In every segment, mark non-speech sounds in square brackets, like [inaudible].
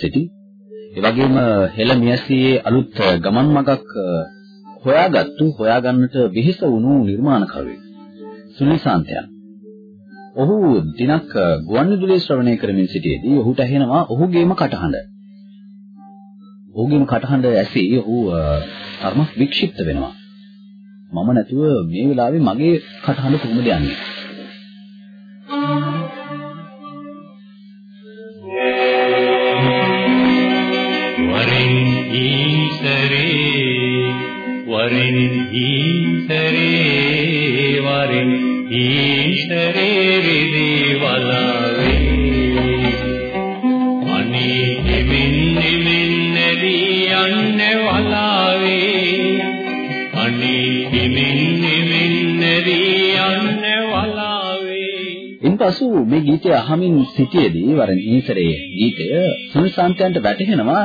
සිටි. ඒ වගේම හෙළ මියසියේ අලුත් ගමන් මගක් හොයාගත්තු හොයාගන්නට විහිස වුණු නිර්මාණකරුවෙක්. සුනිල් සාන්තයන්. ඔහු දිනක් ගුවන්විදුලියේ ශ්‍රවණය කරමින් සිටියේදී ඔහුට ඇහෙනවා ඔහුගේම කටහඬ. ඔහුගේම කටහඬ ඇසී ඔහු ධර්ම වික්ෂිප්ත වෙනවා. මම නැතුව මේ වෙලාවේ මගේ කටහඬ කොහොමද යන්නේ? වරින් ඊසරේ වරින් ඊසරේ රිදී වලාවේ අනේ නිමින් නිමින් නැදී යන්නේ වලාවේ. අනේ නිමින් නිමින් නැදී යන්නේ වලාවේ. ඉන්පසු මේ ගීතය අහමින් සිටියේදී වරන් ඊසරේ ගීතය සුනිසාන්තයන්ට වැටහෙනවා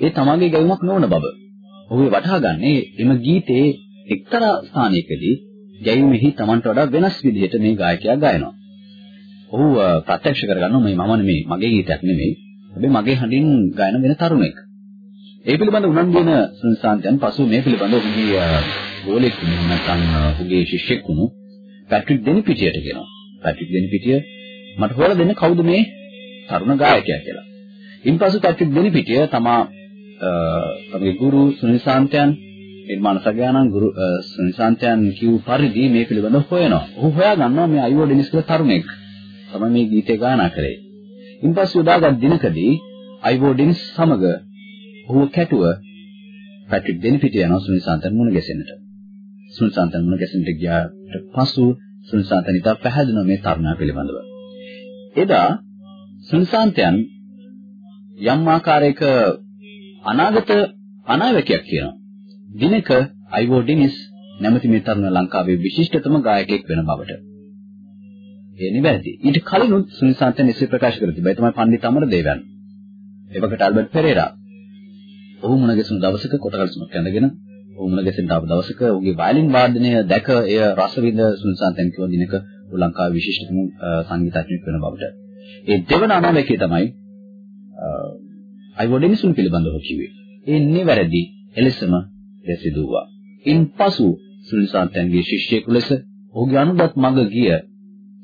ඒ තමන්ගේ ගැයුමක් නොවන බව. ඔහු වටහා ගන්නේ එම ගීතයේ එක්තරා ස්ථානයකදී ගැයීමෙහි තමන්ට වඩා වෙනස් විදිහට මේ ගායකයා ගයනවා. ඔහු ප්‍රත්‍යක්ෂ කරගන්නවා මේ මම නෙමෙයි මගේ ගීතයක් නෙමෙයි. හැබැයි මගේ හඬින් ගායන වෙන තරුණෙක්. ඒ පිළිබඳ උනන්දු වෙන සුනිසාන්තයන් පසු මේ පිළිබඳ ඔහුගේ ගෝලෙක් නැත්නම් ඔහුගේ ශිෂ්‍යෙක් වුණු පැට්‍රික් දෙනිපිටියට කියනවා. පැට්‍රික් දෙනිපිටිය මට හොයලා දෙන්න කවුද මේ තරුණ ගායකයා කියලා. ඉන්පසු පැට්‍රික් දෙනිපිටිය තමා තමගේ ගුරු සුනිසාන්තයන් නිර්මාණ සගයානන් ගුරු සුනිසාන්තයන් කිව් පරිදි මේ පිළිබඳව හොයනවා. ඔහු හොයා ගන්නවා මේ අයුව ඩෙනිස් කියලා තරුණෙක්. තමයි මේ ගීතය ගායනා කරේ. ඉන්පසු උදාගත් දිනකදී අයුව ඩෙනිස් සමග ඔහු කැටුව පැට්‍රික් දෙනිපිටිය යනවා සුනිසාන්තයන් මුණ ගැසෙන්නට. සුනිසාන්තයන් මුණ ගැසෙන්නට ගියාට පසු සුනිසාන්තයන් ඉතා පැහැදිලිව මේ තරුණයා පිළිබඳව. එදා සුනිසාන්තයන් යම් ආකාරයක අනාගත අනාවැකියක් කියනවා. දිනක අයිවෝ ඩිනිස් නැමැති මේ තරුණ ලංකාවේ විශිෂ්ටතම ගායකයෙක් වෙන බවට. ඒ නිවැරදි. ඊට කලිනුත් සුනිසාන්තයන් එසේ ප්‍රකාශ කර තිබා. ඒ තමයි පණ්ඩිත අමරදේවයන්. එවකට ඇල්බර්ට් පෙරේරා. ඔහු මුණ ගැසුණු දවසක කොටකල්සුමක් ඇඳගෙන ඔහු මුණ ගැසෙන තව දවසක ඔහුගේ වයලින් වාදනය දැක එය රසවිඳ සුනිසාන්තයන් කිව්ව දිනක ලංකාවේ විශිෂ්ටතම සංගීතඥයෙක් වෙන බවට. ඒ දෙවන අනාවැකිය තමයි අයිවොඩෙනිසුන් පිළිබඳව කිව්වේ. ඒ නිවැරදි එලෙසම දැසිදුවා. ඉන්පසු සුනිසාන්තයන්ගේ ශිෂ්‍යයෙකු ලෙස ඔහුගේ අනුගත මඟ ගිය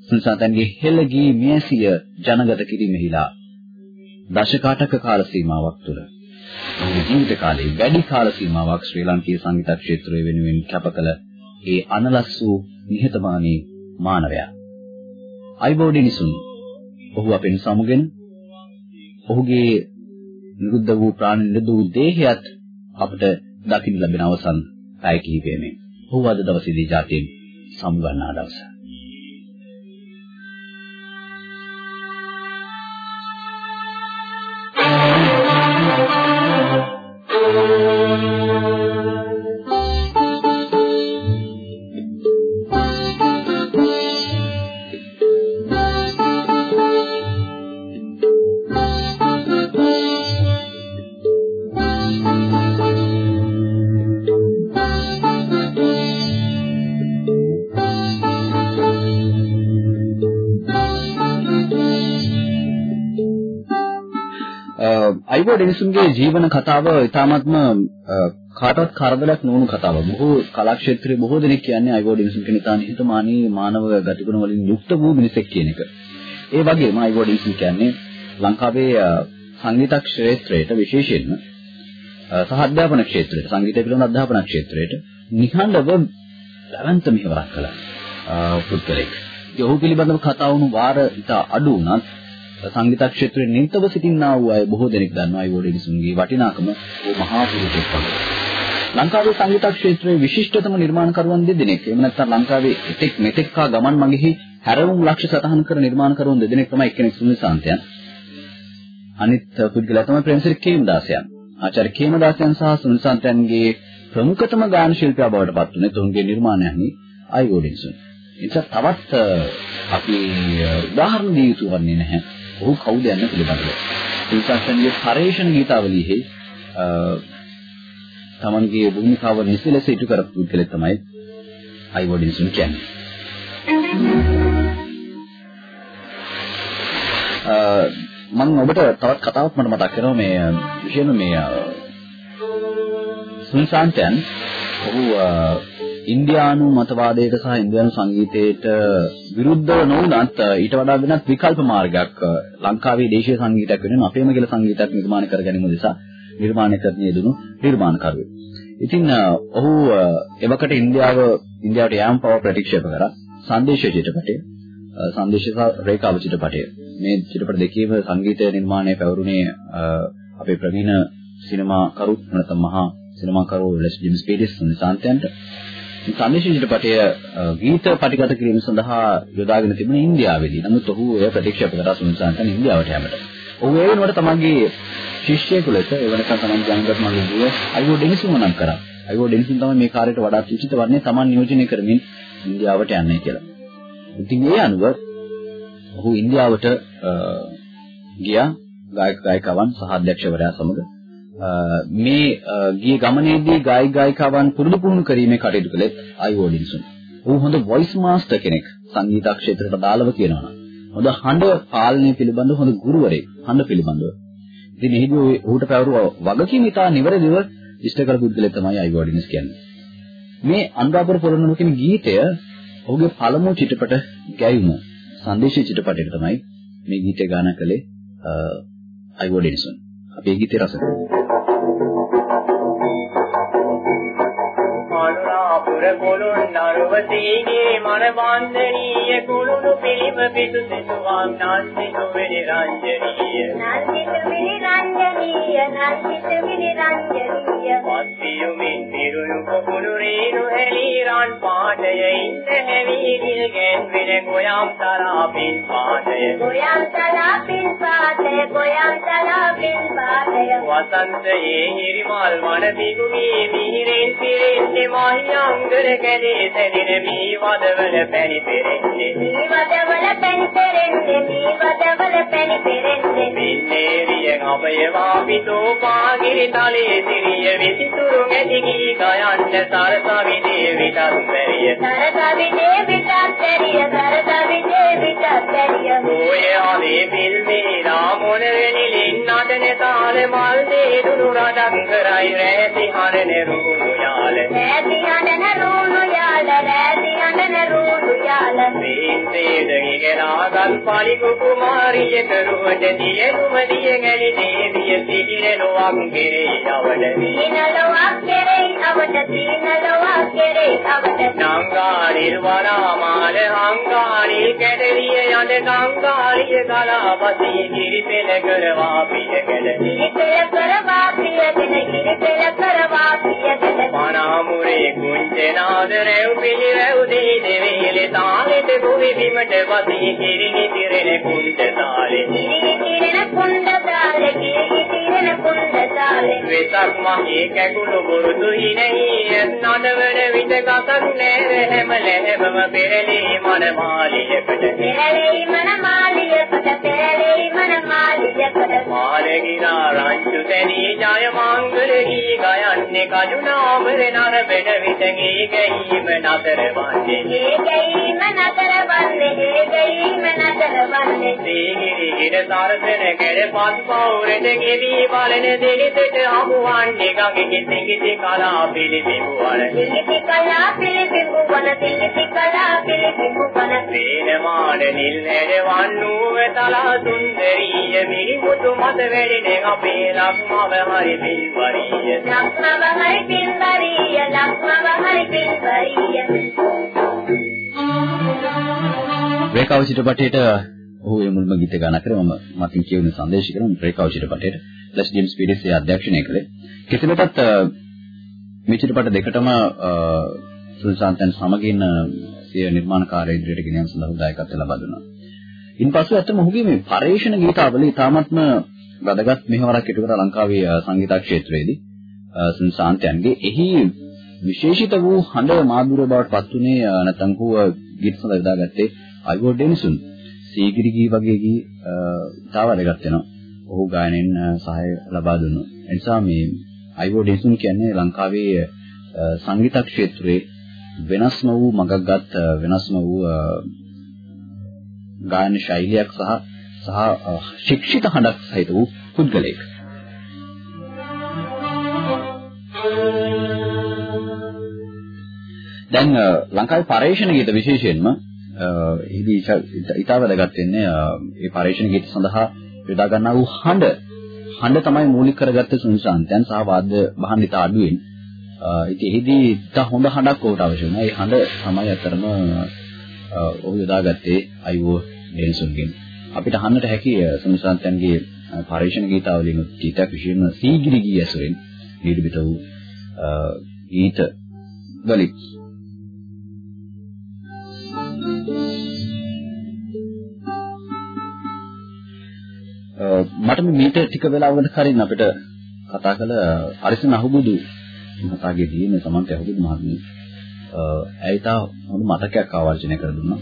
සුනිසාන්තයන්ගේ හෙළගී මියසිය ජනගත කිරීමෙහිලා දශකාටක කාල සීමාවක් තුළ ඔහුගේ ජීවිත කාලයේ වැඩි කාල සීමාවක් ශ්‍රී ලංකීය සංගීත ක්ෂේත්‍රය වෙනුවෙන් කැප කළ ඒ අනලස් වූ නිහතමානී මානවයා අයිබෝඩිනිසුන් ඔහු අපෙන් සමුගෙන ඔහුගේ නිරුද්ධ වූ ප්‍රාණ නිරුද්ධ වූ දේහයත් අපට දකින්න ලැබෙන අවසන් පැය කිහිපෙමේ. ඔහු අද දවසේදී ජාතියෙන් සමුගන්නා දවස. අයිවෝ ඩෙනිසුන්ගේ ජීවන කතාව ඉතාමත්ම කාටවත් කරදරයක් නොවුණු කතාවක්. බොහෝ කලා ක්ෂේත්‍රයේ බොහෝ දෙනෙක් කියන්නේ අයිවෝ ඩෙනිසුන් කෙනෙක් තා නිහතමානී මානව ගතිගුණ වලින් යුක්ත වූ මිනිසෙක් කියන එක. ඒ වගේම අයිවෝ ඩෙනිසුන් කියන්නේ ලංකාවේ සංගීත ක්ෂේත්‍රයට විශේෂයෙන්ම සහ අධ්‍යාපන ක්ෂේත්‍රයට සංගීතය පිළිබඳ අධ්‍යාපන ක්ෂේත්‍රයට නිහඬව ලැබන්ත මෙහෙවරක් කළා. පුද්ගලෙක්. ඒ ඔහු පිළිබඳව කතා වුණු වාර ඉතා අඩු වුණත් සංගීත ක්ෂේත්‍රයේ නිරතව සිටින්නා වූ අය බොහෝ දෙනෙක් දන්නවා අයිවෝඩිනිසුන්ගේ වටිනාකම ඕ මහා පුරුෂයෙක් වගේ. ලංකාවේ සංගීත ක්ෂේත්‍රයේ විශිෂ්ටතම නිර්මාණකරුවන් දෙදෙනෙක්. එහෙම නැත්නම් ලංකාවේ එතෙක් මෙතෙක් කා ගමන් මගෙහි හැරවුම් ලක්ෂ සටහන් කර නිර්මාණකරුවන් දෙදෙනෙක් තමයි එක්කෙනෙක් සුනිල් සාන්තයන්. අනිත් පුද්ගලයා තමයි ප්‍රේමසිරි කේමදාසයන්. ආචාර්ය කේමදාසයන් සහ සුනිල් සාන්තයන්ගේ ප්‍රමුඛතම ගායන ශිල්පියා බවට පත් වුණේ තුන්ගේ නිර්මාණයන්හි අයිවෝඩිනිසුන්. එනිසා තවත් අපි උදාහරණ දී යුතු වන්නේ නැහැ. ඔහු කවුද යන්න පිළිබඳව. සුල්තාන්ගේ පරේෂණ ගීතාවලියෙහි තමන්ගේ භූමිකාව නිසලෙස ඉටු කරපු පුද්ගලෙක් තමයි අයිවෝඩින්සන් කියන්නේ. මම ඔබට තවත් කතාවක් මට මතක් කරනවා මේ විශේෂයෙන්ම මේ සුනිසාන්තයන් ඔහු ඉන්දියානු මතවාදයට සහ ඉන්දියානු සංගීතයට විරුද්ධව නොවුනත් ඊට වඩා වෙනත් විකල්ප මාර්ගයක් ලංකාවේ දේශීය සංගීතයක් වෙනුවෙන් අපේම කියලා සංගීතයක් නිර්මාණය කර ගැනීම නිසා නිර්මාණය කරන්න යෙදුණු නිර්මාණකරුවෙක්. ඉතින් ඔහු එවකට ඉන්දියාව ඉන්දියාවට යාම පව ප්‍රතික්ෂේප කරා. සංදේශ චිත්‍රපටය සංදේශ රේඛාව චිත්‍රපටය. මේ චිත්‍රපට දෙකේම සංගීත නිර්මාණය පැවරුනේ අපේ ප්‍රවීණ සිනමා කරු නැත්නම් මහා සිනමා කරු ලෙස් ජේම්ස් පීටර්ස් නිසාන්තයන්ට. සංදේශ චිත්‍රපටය ගීත පටිගත කිරීම සඳහා යොදාගෙන තිබුණේ ඉන්දියාවේදී. නමුත් ඔහු එය ප්‍රතික්ෂේප කරා සුනිසාන්තන් ඉන්දියාවට යෑමට. ඔහු ඒ වෙනුවට තමන්ගේ ශිෂ්‍යයෙකු ලෙස ඒ වෙනකන් තමන් ජනගත මල්ලුවේ අයිවෝ ඩෙනිසුම නම් කරා. අයිවෝ ඩෙනිසුන් තමයි මේ කාර්යයට වඩා උචිත වන්නේ තමන් නියෝජනය කරමින් ඉන්දියාවට යන්නේ කියලා. ඉතින් ඒ අනුව ඔහු ඉන්දියාවට ගියා ගායක ගායිකාවන් සහ අධ්‍යක්ෂවරයා සමග මේ ගිය ගමනේදී ගායක ගායිකාවන් පුරුදු පුහුණු කිරීමේ කටයුතු කළේ අයිවෝඩින්සුන්. ඔහු හොඳ වොයිස් මාස්ටර් කෙනෙක් සංගීත ක්ෂේත්‍රයට දාලව කියනවා. හොඳ හඬ පාලනය පිළිබඳව හොඳ ගුරුවරයෙක් හඬ පිළිබඳව. ඉතින් එහිදී ඔහුට පැවරුව වගකීම ඉතා නිවැරදිව ඉෂ්ට කර පුද්ගලයා තමයි අයිවෝඩින්ස් කියන්නේ. මේ අනුරාධපුර පොළොන්නරු කියන ගීතය ඔහුගේ පළමු චිත්‍රපට ගැයුම සංදේශී චිත්‍රපටයට තමයි මේ ගීතය ගායනා කළේ අයිවෝඩින්සන්. අපි මේ ගීතය රස කරමු. Thank you. අනුරාපුර පොළොන්නරුවතීගේ මන වන්දනීය කුළුණු පිළිම පිටු සිතුවම් නන්දිතු වෙනි රංජනීය. නන්දිතු වෙනි රංජනීය නන්දිතු වෙනි රංජනීය. මත්වියුමින් පිරුණු කුකුළු රේණු හැලී රන් පාටය ඉන්න හැවීගිල් ගැන්වෙන ගොයම් තරාපින් පාටය. ගොයම් තරාපින් පාටය ගොයම් තරාපින් පාටය. වසන්තයේ හිරිමල් වන දිගුගේ මිහිරෙන් පිරෙන්නේ මහියංගර කැලේ සැදින මී වදවල පැණි පෙරෙන්නේ. මේ වදවල පැණි පෙරෙන්නේ මේ වදවල පැණි පෙරෙන්නේ. පින්නේරිය අපයවා පිටෝ පාගිරි තලේ සිරිය විසිතුරු ගැටි ගී ගයන්න සරසවිනේ විතත් බැරිය සරසවිනේ විතත් බැරිය සරසවිනේ විතත් බැරිය ඔය ආවේ පිල්මේ රාමොන වෙනිලින් නටන තාල මල් දේ දුරු රඩක් කරයි රැසි හරන රුණු යාල. රැසි හඬන රුණු යාල රැසි හඬන රුණු යාල සීතේදගේ ගෙනාගත් පාලිකු කුමාරිය කරුවට දිය කුමදිය ගැලි දේවිය සිහින ලොවක් කෙරේ අවඩ තීන ලොවක් කෙරේ අවඩ තීන ලොවක් කෙරේ අවඩ නංගානිල් වරාමාල හංගානිල් කැඩරිය යන ගංගාරිය කලාපති කිරිපෙල කරවා පියකඩ කිරිපෙල කරවා පියකඩ කිරිපෙල කරවා පියකඩ මනාමුරේ කුංචනාද රැව් පිළිරැව් දී දෙවිලේ තාලෙට ගොවි බිමට වදී කිරිනි තිරෙන කුණ්ඩ තාලේ කිරිනි තිරෙන කුණ්ඩ තාලේ වෙසක් මහේ කැකුළු බුරුදු හිනෙහි නඩවන විට ගතක් නෑ හැම ලැහැබම පෙරලී මන මාලියකට පෙරලී මන මාලියකට පෙරලී මන මාලියකට. මාලගිනා රංචු තැනී ජය මංගල ගී ගයන්නේ කජුනාමර නර බෙඩ විට ගී ගැයීම නතර වන්නේ. ඒ ගැයීම නතර වන්නේ ඒ ගැයීම නතර වන්නේ. සීගිරි ගිර සරසන කැඩ පස් පවුරට ගෙවි බලන දෙලිතට හමුවන්නේ ගඟේ සිඟිති කලා පිළිබිඹුවන සිඟිති කලා පිළිබිඹුවන සිඟිති කලා පිළිබිඹුවන වේනමාන නිල් හැඩ වන්නූව තලා සුන්දරීය මිරිමුතු මත වැඩෙන අපේ ලක්මව හරි පිල්වරිය ලක්මව හරි පිල්වරිය ලක්මව හරි පිල්වරිය රේඛාව චිත්‍රපටයේට ඔහු ඒ මුල්ම ගීත ගාන කරේ මම මතින් කියවන සංදේශ කරන රේඛාව චිත්‍රපටයේට ලස් ජේම්ස් පීඩිස් ඒ අධ්‍යක්ෂණය කළේ කෙසේනටත් මේ චිත්‍රපට දෙකටම සුල්සාන්තන් සමගින් සිය නිර්මාණකාරය ඉදිරියට ගෙන යාම සඳහා දායකත්වය ලබා දුන්නා. ඉන්පසු ඇත්තම ඔහුගේ මේ පරේෂණ ගීතාවල ඉතාමත්ම වැදගත් මෙහෙවරක් ඉටු කරා ලංකාවේ සංගීත ක්ෂේත්‍රයේදී සුල්සාන්තයන්ගේ එහි විශේෂිත වූ හඬ මාධුර්ය බවට පත් උනේ නැත්නම් හුව ගීත සඳහා යොදාගත්තේ අයිවෝ ඩෙනිසුන් සීගිරි ගී වගේ ගී තාව වැදගත් වෙනවා. ඔහු ගායනෙන් සහාය ලබා දුන්නා. ඒ නිසා මේ අයිවෝ ඩෙනිසුන් කියන්නේ ලංකාවේ සංගීත ක්ෂේත්‍රයේ වෙනස්ම වූ මගක්ගත් වෙනස්ම වූ ගායන ශෛලියක් සහ සහ ශික්ෂිත හඬක් සහිත වූ පුද්ගලයෙක්. දැන් ලංකාවේ පරේෂණ ගීත විශේෂයෙන්ම එහිදී ඉතා වැදගත් වෙන්නේ මේ පරේෂණ ගීත සඳහා යොදා ගන්නා වූ හඬ හඬ තමයි මූලික කරගත්තේ සුනිසාන්තයන් සහ වාද්‍ය භාණ්ඩ ඉතා අඩුවෙන්. ඉතින් එහිදී ඉතා හොඳ හඬක් ඔහුට අවශ්‍ය වුණා. ඒ හඬ තමයි අතරම ඔහු යොදාගත්තේ අයෝ ඩෙන්සුන්ගෙන්. අපිට අහන්නට හැකි සුනිසාන්තයන්ගේ පරේෂණ ගීතාවලින් ගීතයක් විශේෂයෙන්ම සීගිරි ගී ඇසුරෙන් නිර්මිත වූ ගීත වලින් මට මේක ටික වෙලාවකට කලින් අපිට කතා කළ අරිසන අහුබුදු මහතාගේ දිනේ සමන්ත අහුබුදු මහත්මිය ඇයිතා හොඳ මතකයක් ආවර්ජනය කර දුන්නා.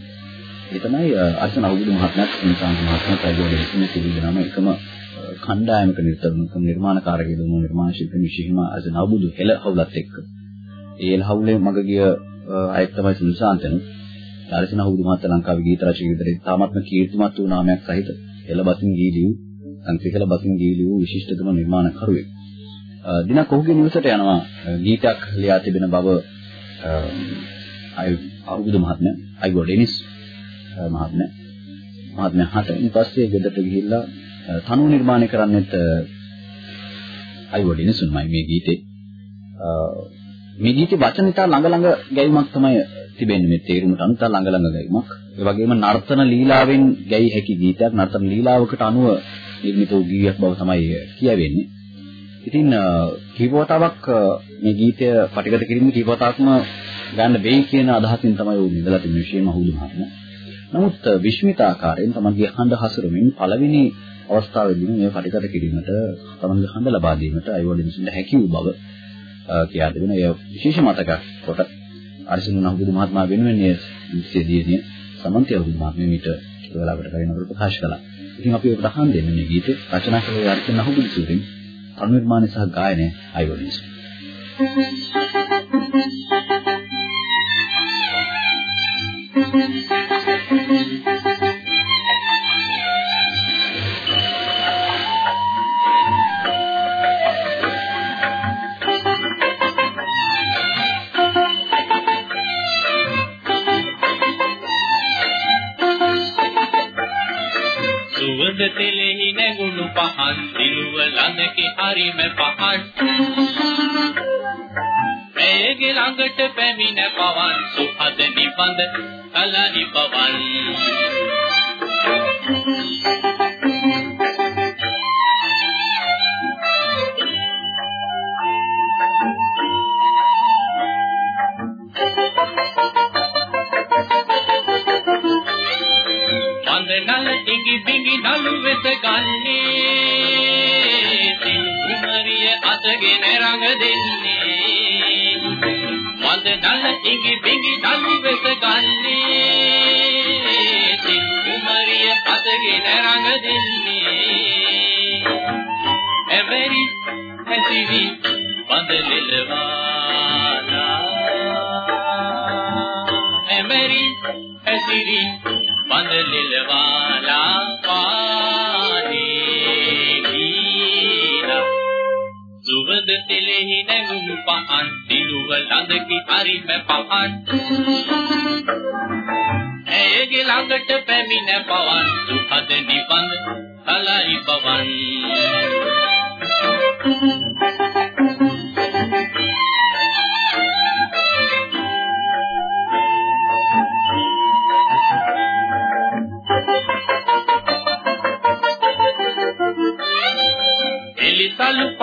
ඒ තමයි අරිසන අහුබුදු මහත්මයාත් නිසාන් මහත්මයාත් ඇවිල්ලා ඉන්නේ සිවිදනම එකම කණ්ඩායමක නිර්තරුණකම නිර්මාණකාරකයෙකු දුන්නු නිර්මාණ ශිල්පී විශේෂම අරිසන අහුබුදු හෙළ හවුලත් එක්ක. ඒ හෙළ හවුලේ මග ගිය අයෙක් තමයි සුනිසාන්තනු. අරිසන අහුබුදු මහත්මයා ලංකාවේ ගීත රචකයෙකු විදිහට තාමත්ම කීර්තිමත් වූ නාමයක් සහිත හෙළබසින් ගීලියු සංකේතල බසින් ගීලි වූ විශිෂ්ටතම නිර්මාණකරුවෙක්. දිනක් ඔහුගේ නිවසට යනවා ගීතයක් ලියා තිබෙන බව අය අහුබුදු මහත්මයා අයිගෝ ඩෙනිස් මහත්මයා මහත්මයා හට ඊට පස්සේ ගෙදරට ගිහිල්ලා තනු නිර්මාණය කරන්නෙත් අයිගෝ ඩෙනිස්ුන්මයි මේ ගීතේ. මේ ගීතේ වචන ඉතා ළඟ ළඟ ගැයීමක් තමයි තිබෙන්නේ මේ තේරුමට අනුව ළඟ ළඟ ගැයීමක්. ඒ වගේම නර්තන ලීලාවෙන් ගැයි හැකි ගීතයක් නර්තන ලීලාවකට අනුව නිර්මිත වූ ගීයක් බව තමයි කියවෙන්නේ. ඉතින් කීපවතාවක් මේ ගීතය පටිගත කිරීම කීපවතාවක්ම ගන්න වෙයි කියන අදහසින් තමයි උන් ඉඳලා තිබෙන විශේෂම හුදු මහත්මයා. නමුත් විශ්මිත ආකාරයෙන් තමන්ගේ හඬ හසුරුමින් පළවෙනි අවස්ථාවේදී මේ පටිගත කිරීමට තමන්ගේ හඬ ලබා දීමට අයවලින්සුන්ට හැකි වූ බව කියා දෙන ඒ විශේෂ මතකයක් කොට අරිසුන් නහුදු මහත්මයා වෙනුවෙන් මේ සියදීනිය සමන්තිය හුදු මහත්මිය මීට වෙලාවකට කලින් අපට ප්‍රකාශ කළා. ඉතින් අපි ඔබට අහන්න දෙන්නේ මේ ගීතේ රචනා කළේ අර්ථ නහුබුදු සූරින් අනුනිර්මාණය සහ ගායනය අයවලින්ස. හරිම පහන් ඇයගේ ළඟට පැමිණ පවන් සුහද නිබඳ කලනි පවන් වන්දනල ඉඟි බිඟි නළු වෙත ගන්නේ. අතගෙන රඟ දෙන්නේ. වඳ නල ඉඟි බිඟි නලු වෙස ගන්නේ. තින් කුමරිය අතගෙන රඟ දෙන්නේ. එබැරි හැසිරි වඳ ලෙලවාලා වඳ ලෙලවාලා සුවඳ තෙලෙහි නැගුණු පහන් දිනුව ළඟකි හරිම පහන් ඇයගේ ළඟට පැමිණ පවන් සුහද නිබඳ කලයි පවන්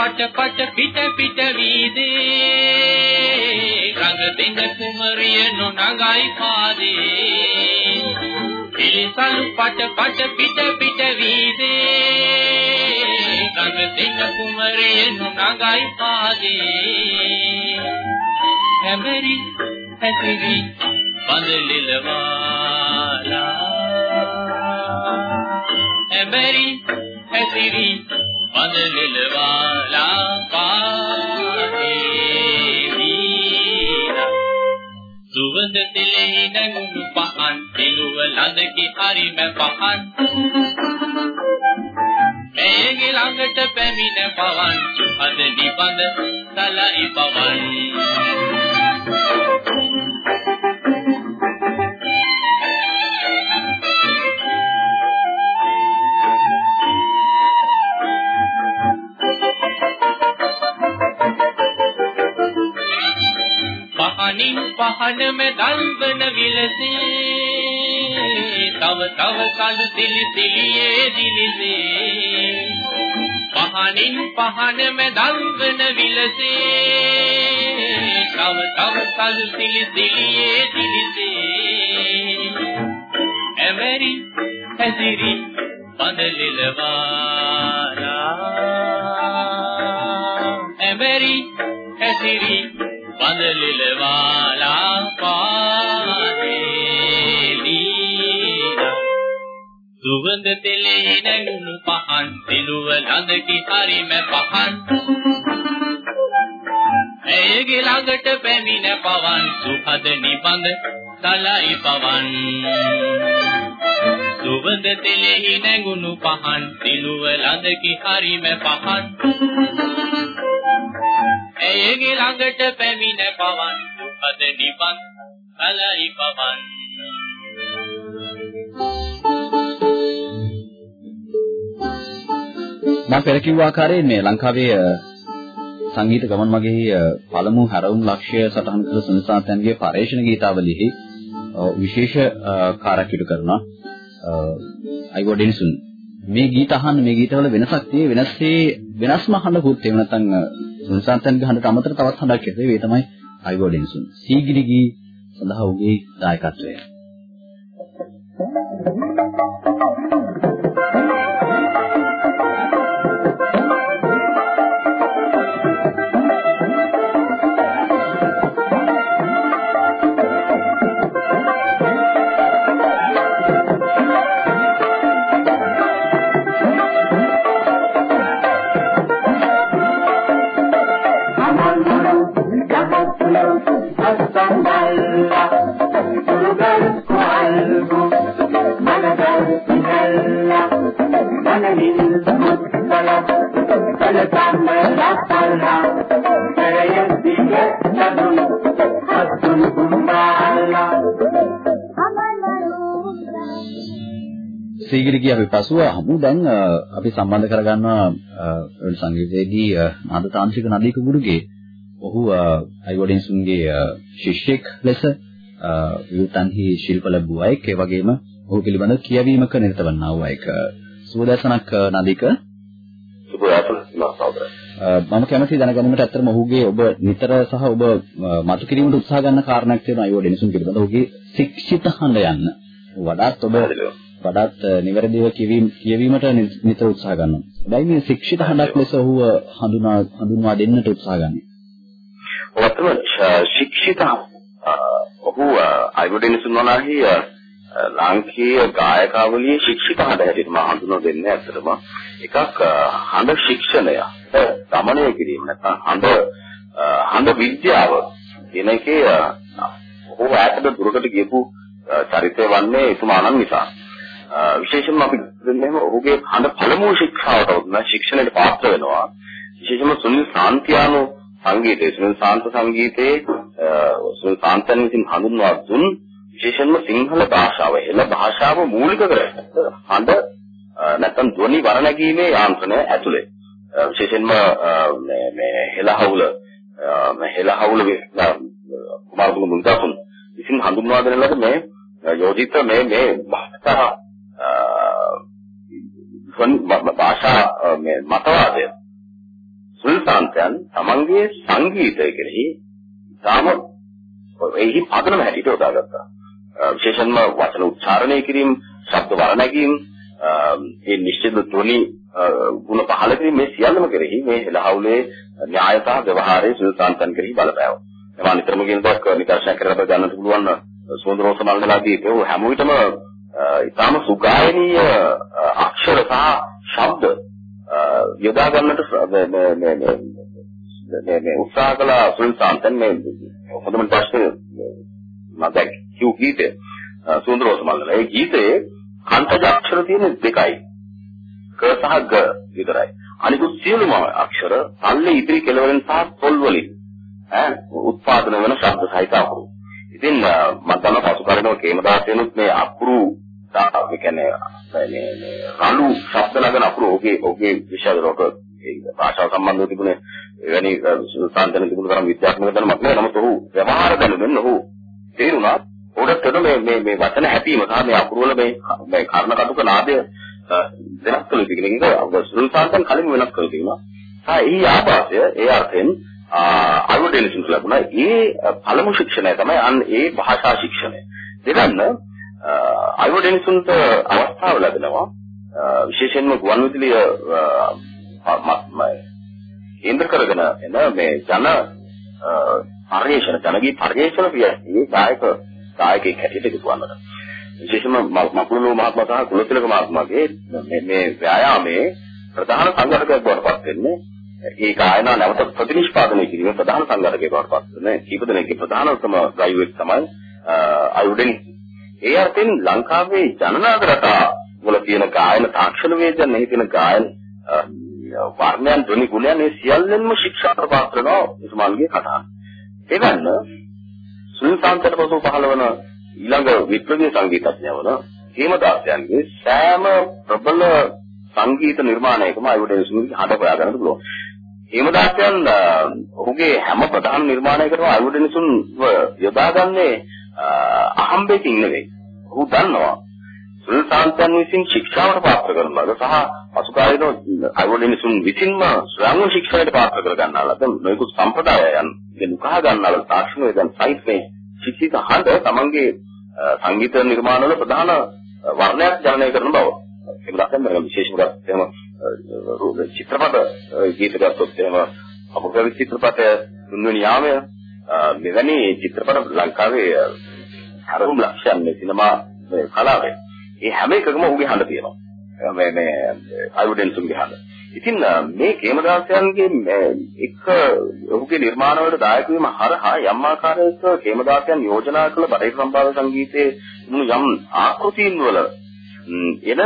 එලිසලු පට පට පිට පිට වීදේ. රඟ දෙන්න කුමරිය නොනගයි පාදේ. එලිසලු පට පට පිට පිට වීදේ. රඟ දෙන්න කුමරිය නොනගයි පාදේ. හැමරි හැසිරි බඳලිලවාලා. හැමරි හැසිරි පදලෙලවාලා පාදේ වීර සුවඳ සුවඳ තෙලෙහි නැගුණු පහන් එළුව ළඟකි හරිම පහන් මේගේ ළඟට පැමිණ පවන් සුහද නිබඳ සලයි පවන්. පහනින් පහනම දල්වන විලසේ. තව තව කලු තිලි තිලියේ දිලිසේ. පහනින් පහනම දල්වන විලසේ. තව තව කලු තිලි තිලියේ දිලිසේ. එමෙරි හැසිරි බඳලිලවාලා එමෙරි හැසිරි බඳලිලවාලා පාදේලීලා සුවඳ තෙලේ නැගුණු පහන් සිළුව ළඟකි හරිම පහන්. ඇයගේ ළඟට පැමිණ පවන් සුහද නිබඳ සලයි පවන්. සුවඳ තෙලෙහි නැගුණු පහන් සිළුව ළඟකි හරිම පහන්. ඇයගේ ළඟට පැමිණ පවන්. සුහද නිබඳ සලයි පවන්. මම පෙර කිව්ව ආකාරයෙන් මේ ලංකාවේ අ, සංගීත ගමන් මගේ අ, පළමු හැරවුම් ලක්ෂ්‍ය සටහන් කළ සුනිසාතන්ගේ පරේෂණ ගීතාවලියෙහි අ, විශේෂ අ, කාර්යයක් ඉටු කරනවා. අයිවෝ ඩෙනිසුන්. මේ ගීත අහන්න මේ ගීතවල වෙනසක් තියෙයි වෙනස්සේ වෙනස්ම අහන්නකුත් එහෙම නැත්නම් සුනිසාතන්ගේ හඬට අමතර තවත් හඬක් ඇති. ඒ තමයි අයිවෝ ඩෙනිසුන් සීගිරි ගී සඳහා ඔහුගේ දායකත්වය. සීගිරිගේ අපි පසුව අහමු දැන් අපි සම්බන්ධ කරගන්නවා අ, සංගීතයේදී නාද තාන්ත්‍රික නදීක ගුරුගේ ඔහු අයිවඩින්සුන්ගේ ශිෂ්‍යෙක් ලෙස විවුතන්හි ශිල්ප ලැබුව අයෙක්. ඒ වගේම ඔහු පිළිබඳ කියවීමක නිරත වන්නා වූ අයෙක්. සුවදසනක් නදීක. මම කැමති දැනගැනීමට ඇත්තටම ඔහුගේ ඔබ නිතර සහ ඔබ මතු කිරීමට උත්සාහ ගන්න කාරණයක් තියෙනවා. අයිවඩින්සුන් පිළිබඳ ඔහුගේ ශික්ෂිත හඬ යන්න. වඩාත් ඔබ වඩාත් අ, නිවැරදිව කියවීම කියවීමට නි- නිතර උත්සාහ ගන්නවා. හැබැයි මේ ශික්ෂිත හඬක් ලෙස ඔහුව හඳුනා හඳුන්වා දෙන්නට උත්සාහ ගන්නේ. ඔතන ශික්ෂිත ඔහු අයිවඩිනසුන් වනාහි ලාංකීය ගායකාවලියේ ශික්ෂිත හඬ හැටියට මම හඳුන්වා දෙන්නේ ඇත්තටම එකක් අ, හඬ ශික්ෂණය ගමනය කිරීම නැත්නම් හඬ අ, හඬ විද්‍යාව කියන එකේ අ, ඔහු ඈතට දුරකට ගියපු අ, චරිතය වන්නේ එතුමාණන් නිසා අ, විශේෂයෙන්ම අපි දෙන්නේම ඔහුගේ හඬ පළමු ශික්ෂාවට උදන ශික්ෂණයට පාත්‍ර වෙනවා විශේෂයෙන්ම සුනිල් සාන්තියානෝ සංගීතයේ සුනිල් සාන්ත සංගීතයේ අ, සුනිල් සාන්තයන් විසින් හඳුන්වා දුන් විශේෂයෙන්ම සිංහල භාෂාව එළ භාෂාව මූලික කරගෙන හඬ අ, නැත්නම් ධ්වනි වර්ණගීමේ යාන්ත්‍රණය ඇතුලේ අ, විශේෂයෙන්ම අ, මේ මේ හෙළහවුල අ, මේ හෙළහවුල කුමාරතුංග මුන්දාසුන් විසින් හඳුන්වා දෙන ලද මේ යෝජිත මේ මේ භාෂා අ, ධ්වනි භාෂා අ, මේ මතවාදය සුල්තාන්යන් තමන්ගේ සංගීතය කෙරෙහි තාම එහි පදනම හැටියට යොදාගත්තා. අ, විශේෂයෙන්ම වචන උච්චාරණය කිරීම, ශබ්ද වර්ණගීම්, අ, ඒ නිශ්චිත ධ්වනි අ, ගුණ පහළ කිරීම මේ සියල්ලම කෙරෙහි මේ හෙළහවුලේ න්‍යායතා ව්‍යවහාරයේ සුල්තාන්යන් කෙරෙහි බලපෑවා. මම නිතරම කියන දක් නිදර්ශන කරලා ගන්නත් පුළුවන් සුන්දරෝ සමල්ලාදී ඒ හැම විටම ඉතාම සුගායනීය අ, අක්ෂර සහ ශබ්ද අ, යොදා ගන්නට ස- මේ මේ මේ මේ මේ මේ උත්සාහ කළ සුල්තාන්තන් මේ හොඳම ප්‍රශ්න මම දැන් කිව් ගීතය සුන්දරෝස මල්ලන. ඒ ගීතයේ කන්තජ අක්ෂර තියෙන දෙකයි. ක සහ ග විතරයි. අනිකුත් සියලුම අක්ෂර පල්ලේ ඉදිරි කෙළවරෙන් සහ පොල් වලින් ඈ උත්පාදන වෙන ශබ්ද සහිත අකුරු. ඉතින් මම තමයි පසුකාලීනව කේමදාසයනුත් මේ අකුරු ඒ කියන්නේ මේ රළු ශබ්ද නගන අකුරු ඔහුගේ ඔහුගේ විශාල රෝග භාෂාව සම්බන්ධව තිබුණේ එවැනි සාන්තන තිබුණු තරම් විද්‍යාත්මක දැනුමක් නෑ. නමුත් ඔහු ව්‍යවහාර දැනුමෙන් ඔහු තේරුණා ඔඩට මේ මේ මේ වචන හැපීම සහ මේ අකුරු වල මේ මේ කර්ණ කටුක නාදය වෙනස් කළ යුතු කියන එක සුල්තාන්තන් කලින් වෙනස් කළ තිබුණා. ආ ඒ ආభాසය ඒ අර්ථයෙන් අයෝඩෙනිසම් ලැබුණා. ඒ පළමු ශික්ෂණය තමයි අන්න ඒ භාෂා ශික්ෂණය. දෙවන්න අයෝඩෙනිසම්ට අවස්ථාව ලැබෙනවා විශේෂයෙන්ම ගුවන් විදුලිය කේන්ද්‍ර කරගෙන එන මේ ජන පරිශ්‍රණ ජනගී පරිශ්‍රණ කියන්නේ ගායක ගායකයෙක් හැටියට ඉදුවන්නට. විශේෂයෙන්ම මකුළුණු මහත්මයා සහ කුලතිලක මහත්මයාගේ මේ මේ ව්‍යායාමයේ ප්‍රධාන සංඝටකයක් බවට පත් වෙන්නේ ඒ ගායනා නැවත ප්‍රතිනිෂ්පාදනය කිරීම ප්‍රධාන සංඝටකයක් බවට පත් වෙන කීප දෙනෙක්ගේ ප්‍රධානතම ගායුවෙක් තමයි අයුඩෙන් ඒ අර්ථයෙන් ලංකාවේ ජනනාද රටා වල තියෙන ගායන තාක්ෂණ වේදන එහි තියෙන ගායන වර්ණයන් ධ්වනි ගුණයන් මේ සියල්ලෙන්ම ශික්ෂාට පාත්‍ර වෙනවා ඉස්මාල්ගේ කතාව. එවන්න සුල්තාන්තට පසු පහළ වන ඊළඟ විප්ලවීය සංගීතඥයවන හේමදාසයන්ගේ සෑම ප්‍රබල සංගීත නිර්මාණයකම අයුඩෙන්සුන්ගේ හඬ හොයා ගන්නට පුළුවන්. හේමදාසයන් ඔහුගේ හැම ප්‍රධාන නිර්මාණයකටම අයුඩෙන්සුන්ව යොදාගන්නේ අහම්බෙකින් නෙවෙයි. ඔහු දන්නවා සුල්තාන්තයන් විසින් ශික්ෂාවට පාත්‍ර කරන බව සහ පසුකාලීන අයුඩෙන්සුන් විසින්ම ස්වයං ශික්ෂණයට පාත්‍ර කර ගන්නාලද නොයෙකුත් සම්ප්‍රදායයන් ගෙනුකහ ගන්නාල තාක්ෂණ වේදන් සහිත මේ ශික්ෂිත හඬ තමන්ගේ සංගීත නිර්මාණවල ප්‍රධාන වර්ණයක් ජනනය කරන බව. ඒක දැක්කම විශේෂම ගත්තම චිත්‍රපට ගීත ගත්තොත් එහෙම අපකවි චිත්‍රපට තුන්වෙනි යාමය මෙවැනි චිත්‍රපට ලංකාවේ හරුම් ලක්ෂණ සිනමා කලාවේ. ඒ හැම එකකම උගේ හඬ තියෙනවා. මේ මේ අයුඩෙන්සුන්ගේ හඬ. ඉතින් මේ කේමදාසයන්ගේ එක ඔහුගේ නිර්මාණවලට දායක වීම හරහා යම් ආකාරයක කේමදාසයන් යෝජනා කළ බටහිර සම්භාව්‍ය සංගීතයේ යම් ආකෘතීන් වල එන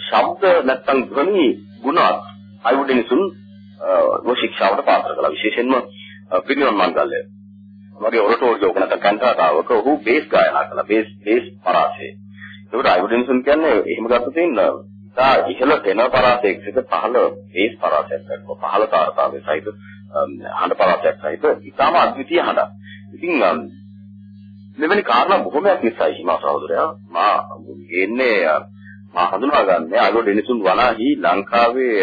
ශබ්ද නැත්තම් ධ්වනි ගුණات අයුඩින්සුන් වශික්ෂාවට පාත්‍ර කළා විශේෂයෙන්ම පිරිනොන් මංගල්‍ය වගේ ඔරටෝර්ජෝ නැත්නම් කන්ටාතාවක ඔහු බේස් ගායනා කළා බේස් බේස් පරාසය ඒකට අයුඩින්සුන් කියන්නේ එහෙම ගත්තොත් තා ඉහළ දෙන පරාසයක් සිට පහළ බේස් පරාසයක් දක්වා පහළ තාරතාවේ සහිත හඬ පරාසයක් සහිත ඉතාම අද්විතීය හඬක්. ඉතින් මෙවැනි කාරණා බොහොමයක් නිසායි හිමා සහෝදරයා මා ගෙන්නේ මා හඳුනාගන්නේ අලෝ ඩෙනිසුන් වනාහි ලංකාවේ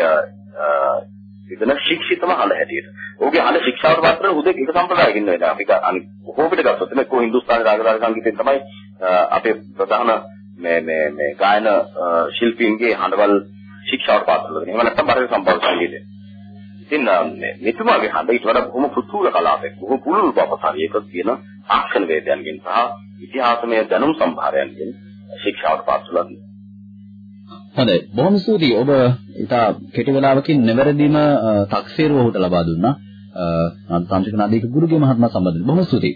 ඉතන ශික්ෂිතම හඬ හැටියට. ඔහුගේ හඬ ශික්ෂාවට පත්‍ර හුදෙක් එක සම්ප්‍රදායකින් නෙවෙයි. අපි අනිත් බොහෝ පිට ගත්තොත් මේ කො හින්දුස්ථානි රාගරාග සංගීතයෙන් තමයි අපේ ප්‍රධාන මේ මේ මේ ගායන ශිල්පීන්ගේ හඬවල් ශික්ෂාවට පාත්‍ර වෙනවා. එහෙම නැත්නම් බටහිර සම්බන්ධ සංගීතය. ඉතින් මේ මෙතුමාගේ හඬ ඊට වඩා බොහොම පුතුල කලාවක්. බොහොම පුළුල් බවසාරියක තියෙන ආක්ෂණ වේදයන්ගෙන් සහ ඉතිහාසමය දැනුම් සම්භාරයන්ගෙන් ශික්ෂාවට පාත්‍ර වෙනවා. හොඳයි. බොහොම ස්තුතියි. ඔබ ඉතා කෙටි වෙලාවකින් නිවැරදිම තක්සේරුව ඔහුට ලබා දුන්නා. අන්තාන්ත්‍රික නාදික ගුරුගේ මහත්මයා සම්බන්ධයෙන් බොහොම ස්තුතියි.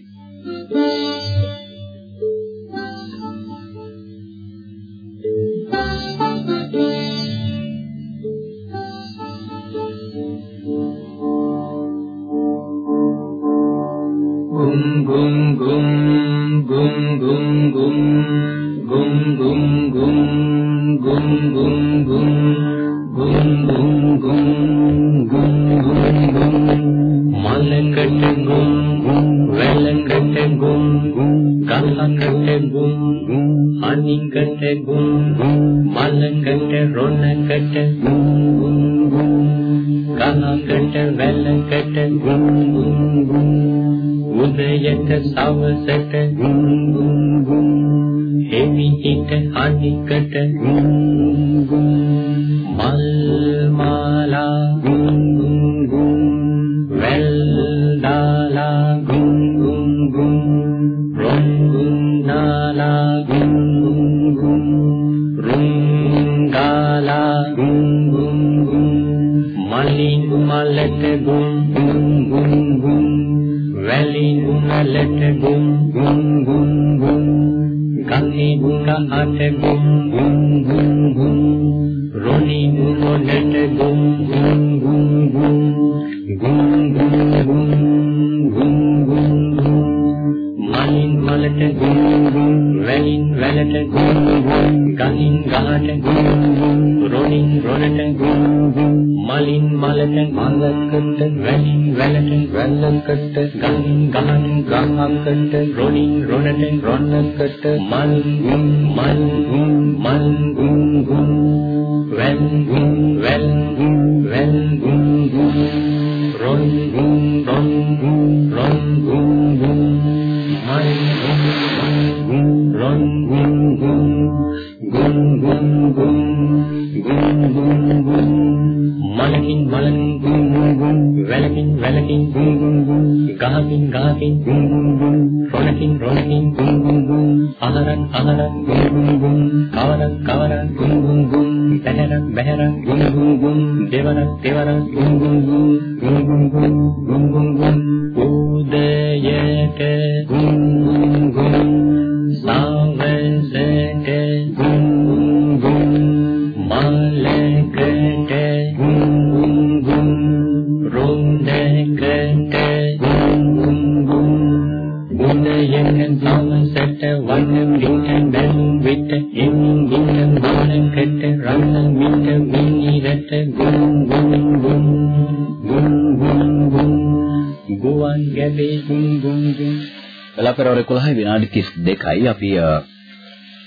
32යි අපි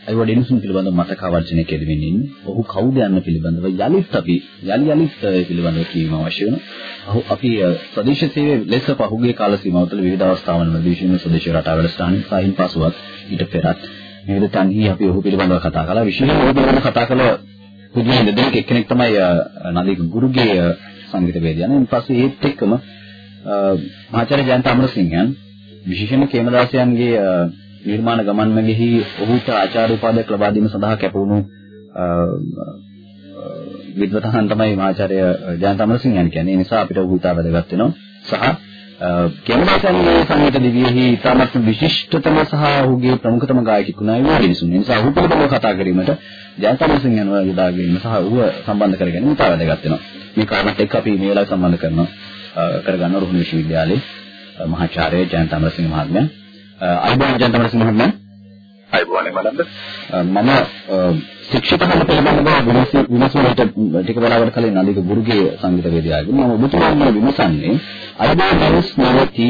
අයිව ඩෙනිසන් පිළිබඳව මතකාවර්ජනය කෙරෙමින් ඉන්නේ. ඔහු කවුද යන්න පිළිබඳව යලිත් අපි යලි යලිත් ඒ පිළිබඳව කියවීම අවශ්‍ය වෙනවා. ඔහු අපි ප්‍රදේශ සේවයේ ලෙස පහුගිය කාල සීමාව තුළ විවිධ අවස්ථාවල විශේෂයෙන්ම ස්වදේශීය රටා වැඩසටහනින් සාහින් පසුවත් ඊට පෙරත් විවිධ තන්හි අපි ඔහු පිළිබඳව කතා කළා. විශේෂයෙන්ම ඔහු පිළිබඳව කතා කළ පුදුම දෙදෙනෙක් එක්කෙනෙක් තමයි නදීක ගුරුගේ සංගීතවේදියා. ඊට පස්සේ ඒත් එක්කම මහාචාර්ය ජයන්ත අමරසිංහන් විශේෂයෙන්ම කේමදාසයන්ගේ නිර්මාණ ගමන් මැගෙහි ඔහුට ආචාර්ය උපාධියක් ලබා දීම සඳහා කැපවුණු විද්වතහන් තමයි මහාචාර්ය ජයන්ත අමරසිංහන් කියන්නේ. ඒ නිසා අපිට ඔහු ඉතා වැදගත් වෙනවා. සහ කේමදාසයන්ගේ සංගීත දිවියෙහි ඉතාමත් විශිෂ්ටතම සහ ඔහුගේ ප්‍රමුඛතම ගායකයෙක් වුණා විනිසුන්. ඒ නිසා ඔහු පිළිබඳව කතා කිරීමට ජයන්ත අමරසිංහන් යොදා ගැනීම සහ ඔහුව සම්බන්ධ කර ගැනීම ඉතා වැදගත් වෙනවා. මේ කාරණාත් එක්ක අපි මේ වෙලාවේ සම්බන්ධ කරනවා කරගන්න රුහුණු විශ්වවිද්‍යාලයේ මහාචාර්ය ජයන්ත අමරසිංහ මහත්මයා අයිබෝන් අමරසිංහ මහත්මයා අයිබෝනේ මලන්ද මම ශික්ෂිතකම පිළිබඳව විමසුමට ටික වෙලාවකට කලින් නලික ගුරුගේ සංගීතවේදියාගෙන් මම ඔබතුමාම විමසන්නේ අයිබෝන් හවුස් නැවති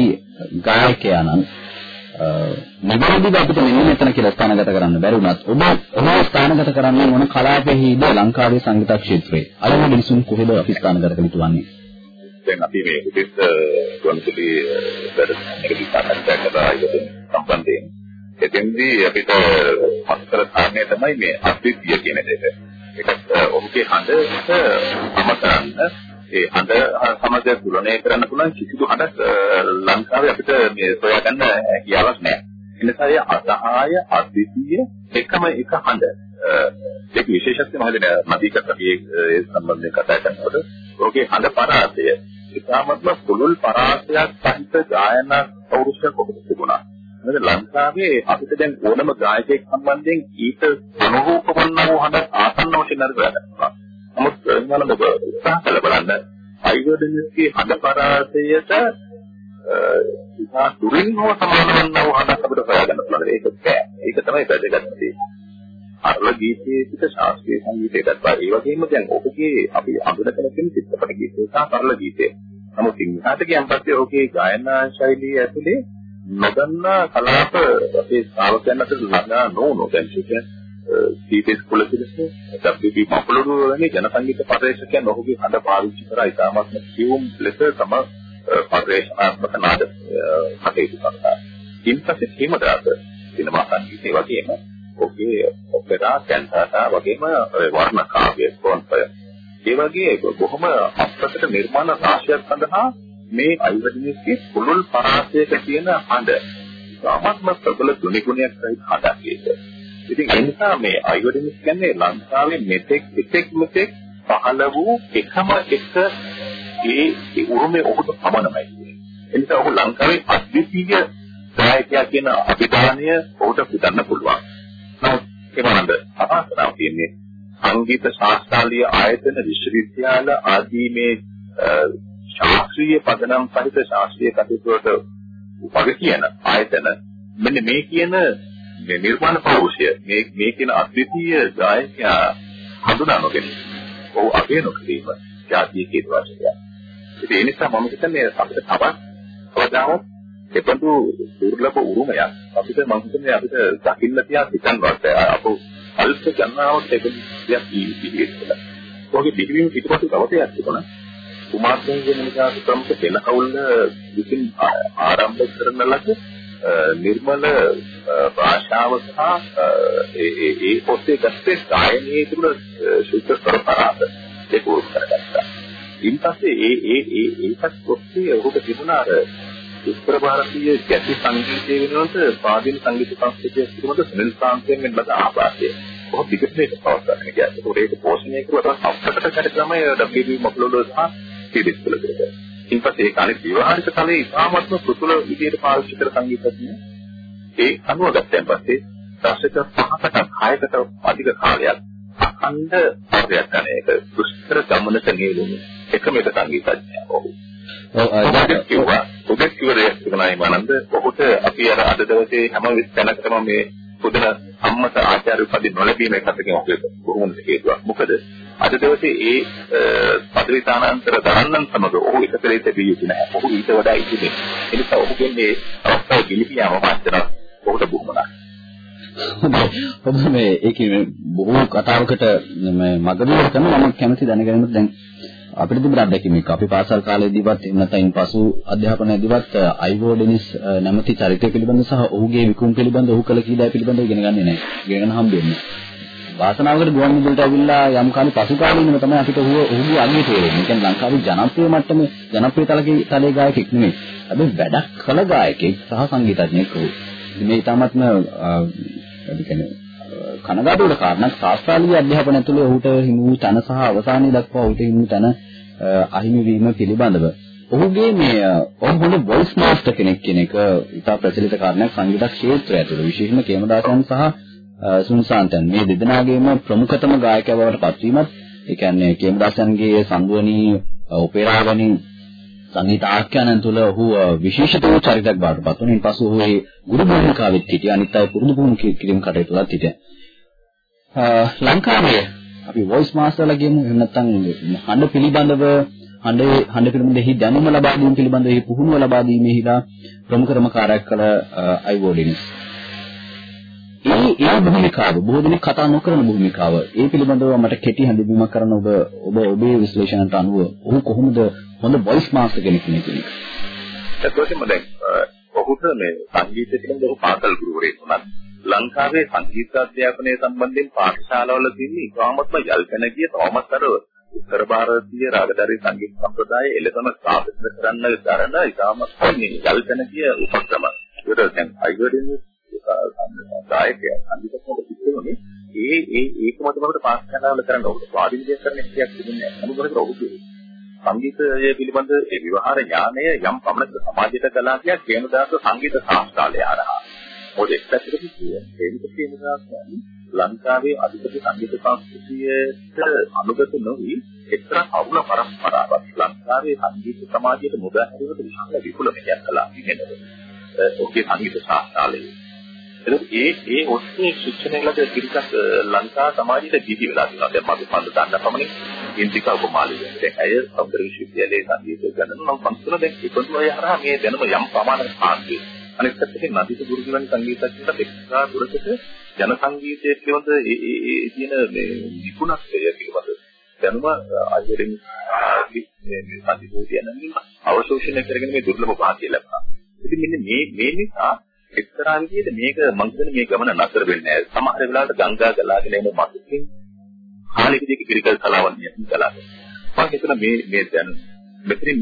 ගායකයාණන් නිවැරදිව අපිට මෙන්න මෙතන කියලා ස්ථානගත කරන්න බැරි වුණත් ඔබ ඔහු ස්ථානගත කරන්නේ මොන කලාපෙහිද ලංකාවේ සංගීත ක්ෂේත්‍රයේ. අලම මිනිසුන් කොහෙද අපි ස්ථානගත කළ යුතු වන්නේ දැන් අපි මේ උදෙස් ගොනුසුලි වැඩසටහනකදී සාකච්ඡා කරලා ඉතින් සම්බන්ධයෙන් එතෙන්දී අපිට මතකල කාරණේ තමයි මේ අද්විතීය කියන දෙක. ඒකත් ඔහුගේ හඬට සමතරන්න ඒ හඬ සමග තුලනය කරන්න පුළුවන් කිසිදු හඬක් ලංකාවේ අපිට මේ සොයාගන්න හැකියාවක් නැහැ. එනිසා ඒ අසහාය අද්විතීය එකම එක හඬ ඒක විශේෂත්වය මම හිතන්නේ නදීකට අපි ඒ සම්බන්ධයෙන් කතා කරනකොට ඔහුගේ හඬ පරාසය ඉතාමත්ම පුළුල් පරාසයක් සහිත ගායනා පෞරුෂයක් ඔබට තිබුණා. මොකද ලංකාවේ අපිට දැන් ඕනම ගායකයෙක් සම්බන්ධයෙන් ඊට අනුරූප වන්නා වූ හඬ ආසන්න වශයෙන් අර ගන්නවා. නමුත් මම ඔබ උත්සාහ කළ බලන්න අයිවර්ඩන්ස්ගේ හඬ පරාසයට ඉතා දුරින් හෝ සමාන වන්නා වූ හඬක් අපිට හොයාගන්න පුළුවන්. ඒක බෑ. ඒක තමයි වැදගත් දේ. අරල ගීතයේ සිට ශාස්ත්‍රීය සංගීතයටත් බා ඒ වගේම දැන් ඔබගේ අපි අඳුනගෙන තියෙන චිත්‍රපට ගීතය සහ සරල ගීතය. නමුත් ඉන්හාට කියන පස්සේ ඔබගේ ගායනා ශෛලිය ඇතුලේ නොදන්නා කලාප අපේ ශ්‍රාවකයන් අතර ළඟා නොවුණු. දැන් කියන්නේ සීතේස් කුලසිරිස WB මපලුරු වැනි ජන සංගීත පරිශ්‍රකයන් ඔහුගේ හඬ පාවිච්චි කර. ඉතාමත්ම කියුම් ලෙස තම පරිශ්‍රණාත්මක නාද කටයුතු කරනවා. ඉන්පස්සේ හේමදාස සිනමා සංගීතය වගේම ඔහුගේ ඔපෙරා කැන්ටාටා වගේම වර්ණ කාව්‍ය කොන්පය ඒ වගේ බොහොම අප්‍රකට නිර්මාණ රාශියක් සඳහා මේ අයිවර්නිස්ගේ පුළුල් පරාසයක තියෙන හඬ සාමත්ම ප්‍රබල තුනි ගුණයක් සහිත හඬක් ඒක. ඉතින් ඒ නිසා මේ අයිවර්නිස් කියන්නේ ලංකාවේ මෙතෙක් එතෙක් මෙතෙක් පහළ වූ එකම එක ඒ උරුමේ ඔහුට පමණමයි. ඒ නිසා ඔහු ලංකාවේ අද්විතීය ගායකයා කියන අභිධානය ඔහුට පුදන්න පුළුවන්. එවනද අපාසනාව කියන්නේ සංගීත ශාස්ත්‍රීය ආයතන විශ්වවිද්‍යාල ආදී මේ ශාස්ත්‍රීය පදනම් සහිත ශාස්ත්‍රීය කටයුතු වලට වග කියන ආයතන මෙන්න මේ කියන මේ නිර්මාණ පෞරුෂය මේ මේ කියන අද්විතීය ගායකයා හඳුනා නොගෙන ඔහු අගේ නොකිරීම ජාතිය කියන වචනය. ඒ නිසා මම හිතන්නේ අපිට තවත් කවදාවත් එපඳු දුර්ලභ උරුමයක් අපිට මම හිතන්නේ අපිට දකින්න තියා හිතන්නවත් අපෝ අල්ප ගණනාවක් ඒක දෙයක් පිළිගන්න. ඔහුගේ පිළිවීම පිටපසු තවතයක් තිබුණා. කුමාරතුංගගේ නිසා ප්‍රමුඛ දෙන කවුල විසින් ආරම්භ කරන ලද නිර්මල භාෂාව සහ ඒ ඒ ඒ පොතේ ගත්තේ ගායනයේ තිබුණ ශුද්ධ ස්වරපරාද ඒක උරුම කරගත්තා. ඊට පස්සේ ඒ ඒ ඒ ඒකත් පොතේ ඔහුට තිබුණ අර උත්තර ಭಾರತೀಯ ගැති සංගීතයේ වෙනුවට ස්වාධීන සංගීත සංස්කෘතිය පිළිබඳ සුනිල් සාන්තයෙන් මෙන්න බද ආපාතය. කොහොම පිටිපස්සේ පවත්වාගෙන ගියා. ඒක පෝෂණය කරුවා තමයි අපකට කඩ තමයි WB මොකලොඩෝ සහ සීඩිස් වල කරේ. ඊට පස්සේ ඒක අනිත් විවාහික තලයේ ඉතාමත්ම පුතුල විදියට පාවිච්චි කර සංගීතඥ ඒ අනුව ගත්තන් පස්සේ දශක පහකට හයකට අධික කාලයක් අඛණ්ඩ පරයක් ගන්න එක දුෂ්කර ගමනක නියුණු එකම එක සංගීතඥයා ඔහු. ඔව් කිව්වා ඔබත් කිව්වේ තිබුණායි මනන්ද ඔහුට අපි අර අද දවසේ හැම තැනකටම මේ පුදුන සම්මත ආචාර්ය උපදි නොලැබීම එකකින් ඔහුට බොහොම හේතුවක්. මොකද අද දවසේ ඒ පදවි තානාන්තර දරන්නන් සමග ඔහු එකතරේ තිබිය යුතු නැහැ. ඔහු ඊට වඩා ඉතිමේ. ඒ නිසා ඔහුගේ මේ අවස්ථාව ගිලිපියාම මාත්‍ර ඔහුට බොහොමයි. ඔබ මේ ඒකේ බොහෝ කතාවකට මේ මගදීව කරන මම කැමති දැනගන්නත් දැන් අපිට තිබුණ අත්දැකීමක් අපි පාසල් කාලේදීවත් නැත්නම් පසු අධ්‍යාපනයේදීවත් අයිවෝ ඩෙනිස් නැමැති චරිතය පිළිබඳ සහ ඔහුගේ විකුම් පිළිබඳ ඔහු කළ කීඩා පිළිබඳව ඉගෙන ගන්නේ නැහැ. ඉගෙන ගන්න හම්බෙන්නේ. වාසනාවකට ගුවන් විදුලිට ඇවිල්ලා යම් කාලේ පසු කාලීනව තමයි අපිට ඔහු ඔහුගේ අගය තේරෙන්නේ. කියන්නේ ලංකාවේ ජනප්‍රිය මට්ටමේ ජනප්‍රිය තලකේ තලයේ ගායකෙක් නෙමෙයි. හැබැයි වැඩක් කළ ගායකෙක් සහ සංගීතඥයෙක් ඔහු. මේ ඊටමත්ම ඒ කියන්නේ කනගාටුවට කාරණා ශාස්ත්‍රීය අධ්‍යාපනය ඇතුළේ ඔහුට හිමි වූ තන සහ අවසානයේ දක්වා ඔහුට හිමි තන අහිමි වීම පිළිබඳව ඔහුගේ මේ ඔහු හොඳ වොයිස් මාස්ටර් කෙනෙක් කියන එක ඉතා ප්‍රචලිත කාරණයක් සංගීත ක්ෂේත්‍රය ඇතුළේ විශේෂයෙන්ම කේමදාසයන් සහ සුන්සාන්තන් මේ දෙදෙනාගේම ප්‍රමුඛතම ගායකයා බවට පත්වීමත් ඒ කියන්නේ කේමදාසයන්ගේ සංගුවනී ඔපෙරාවනි සංගීත ආඛ්‍යානයන් තුළ ඔහු විශේෂතම චරිතයක් බවට පත් වුණා. ඊපසු ඔහු ඒ ගුරු භූමිකාවෙත් හිටියා. අනිත් අය පුරුදු පුහුණු කිරීම කටයුතු වලත් හිටියා. ලංකාවේ අපි වොයිස් මාස්ටර්ලා කියමු එහෙම නැත්නම් හඬ පිළිබඳව හඬේ හඬ පිළිබඳෙහි දැනුම ලබා දීම පිළිබඳව එහි පුහුණුව ලබා දීමේහිලා ප්‍රමුඛතම කාර්යයක් කළ අයිවෝඩිනිස්. ඒ ඒ භූමිකාව බොහෝ දෙනෙක් කතා නොකරන භූමිකාව ඒ පිළිබඳව මට කෙටි හඳුන්වීමක් කරන්න ඔබ ඔබ ඔබේ විශ්ලේෂණයට අනුව ඔහු කොහොමද හොඳ වොයිස් මාස්ටර් කෙනෙක් වෙන්නේ කියන එක. එතකොටම දැන් ඔහුට මේ සංගීතය පිළිබඳව ඔහු පාසල් ගුරුවරයෙක් වුණා. ලංකාවේ සංගීත අධ්‍යාපනය සම්බන්ධයෙන් පාඨශාලාවල තියෙන ඉතාමත්ම යල්පැන ගිය තවමත් අර උත්තර ಭಾರತೀಯ රාගධාරී සංගීත සම්ප්‍රදායේ එළදම ස්ථාපිත කරන්න දරන ඉතාමත් මේ යල්පැන ගිය උපක්‍රම. ඒකට දැන් අයිවර්ඩින් ගායකයා සංගීතඥයෙක් පිටුනේ. ඒ ඒ ඒකම තමයි පාඨශාලාවල කරන්න ඕනේ. ස්වාධීනය කරන එකක් තිබුණේ නැහැ. නමුත් ඔහු සංගීතය පිළිබඳ ඒ විවහාර ඥානය යම් පමණක සමාජයට කළා කිය කේමදාස සංගීත ශාස්ත්‍රාලය හරහා මොකද එක් පැත්තකින් කියන්නේ ඒක කේමදාස ලංකාවේ අධිපති සංගීත සංස්කෘතියට අනුගත නොවි එක්තරා අවුල පරම්පරාවක් ලංකාවේ සංගීත සමාජයට මුදා හැරීමට විශාල විපුලකයක් කළා. කියනද ඔකේ සංගීත ශාස්ත්‍රාලයේ ඒ ඒ ඔස්සේ ශික්ෂණය ලද පිරිසක් ලංකා සමාජයට දීවි වෙලා තියෙනවා. දැන් මම පන්ද දන්න පමණින් ඉන්දිකා උපමාලිය. දැන් අය සෞන්දර්ය විශ්වවිද්‍යාලයේ සංගීත ගණන නම් පන්සල දැන් ඒකත් ඔය හරහා මේ දැනුම යම් ප්‍රමාණයක් පාන්නේ. අනිත් පැත්තකින් නදීත ගුරුතුමන් සංගීතඥයට එක්ස්ට්‍රා දුරකට ජන සංගීතයේ පිළිබඳ ඒ ඒ තියෙන මේ නිපුණත්වය පිළිබඳ දැනුම අයියෙන් මේ මේ සංගීතය යන අවශෝෂණය කරගෙන මේ දුර්ලභ භාග්‍ය ලැබුණා. ඉතින් මෙන්න මේ මේ නිසා එක්තරා විදිහට මේක මං කියන්නේ මේ ගමන නතර වෙන්නේ නැහැ. සමහර වෙලාවට ගංගා ගලාගෙන එන මතුකින් කාලෙක දෙක කිරිකල් කලාවන් යන කලාව. මම හිතන මේ මේ දැන් මෙතනින්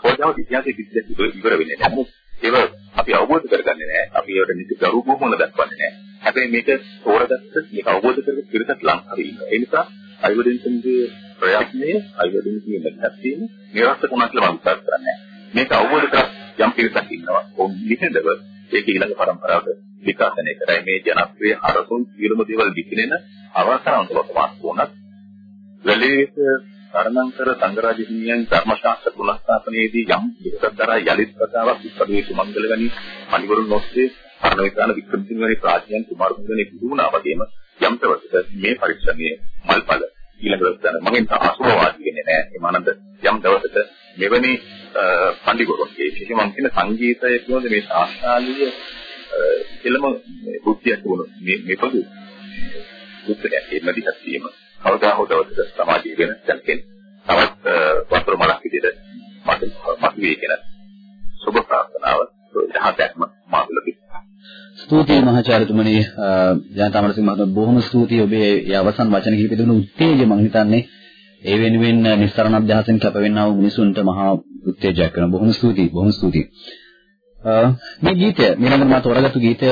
කොහොමද ඉතිහාසයේ කිසිදෙයක් ඉවර වෙන්නේ නැහැ. ඒව අපි අවබෝධ කරගන්නේ නැහැ. අපි ඒවට නිසි ගරු බුහුමන දක්වන්නේ නැහැ. හැබැයි මේක තෝරගත්ත මේක අවබෝධ කරගන්න පිරිසක් ලංකාවේ ඉන්නවා. ඒ නිසා අයිවඩින්සන්ගේ ප්‍රයත්නය අයිවඩින්සන්ගේ මෙතන තියෙන නිරස්තකුණක් කියලා මම විශ්වාස කරන්නේ. මේක අවබෝධ කර යම් පිරිසක් ඉන්නවා. ඔවුන් නිහඬව ඒක ඊළඟ පරම්පරාවට විකාශනය කරයි. මේ ජනප්‍රිය හරසුන් සියලුම දේවල් විකිනෙන අවස්ථාවන්ට වාස් වුණත් වැලේක සරණංකර සංගරාජ හිමියන් ධර්මශාස්ත්‍ර පුනස්ථාපනයේදී යම් විකසක් දරා යලිත් කතාවක් ඉස්පදුවේ සුමංගල වැනි මණිවරුන් ඔස්සේ පරණවිතාන වික්‍රමසිංහ වැනි ප්‍රාඥයන් කුමාරතුංග වැනි පුදුනා වගේම යම් දවසක මේ පරිශ්‍රමයේ මල්පල ඊළඟට දැන මගෙන් අසුභවාදී වෙන්නේ නැහැ. එමානන්ද යම් දවසක මෙවැනි පඬිවරුන්ගේ කිසිම කියන සංගීතය කියනද මේ ශාස්ත්‍රාලීය එළම බුද්ධියක් වුණු මේ මේපදු උත්තරයක් එන්නදී හත්ීම කවදා හෝ දවසක සමාජීය වෙන දැනගෙන තවත් වතුර මලක් විදිහට මට මත වේ කියන සුබ ප්‍රාර්ථනාව යහපැත්ම මාතුල ස්තුතියි මහාචාර්යතුමනි. ජනතා අමරසිංහ මහත්මයා බොහොම ස්තුතියි. ඔබේ ඒ අවසන් වචන කිහිපෙ දුණු උත්තේජය මම හිතන්නේ. ඒ වෙනුවෙන් නිස්තරණ අධ්‍යාසන කැපවෙන්නා වූ මිනිසුන්ට මහා උත්තේජයක් කරන බොහොම ස්තුතියි බොහොම ස්තුතියි. මේ ගීතය ඊළඟට මා තෝරාගත්තු ගීතය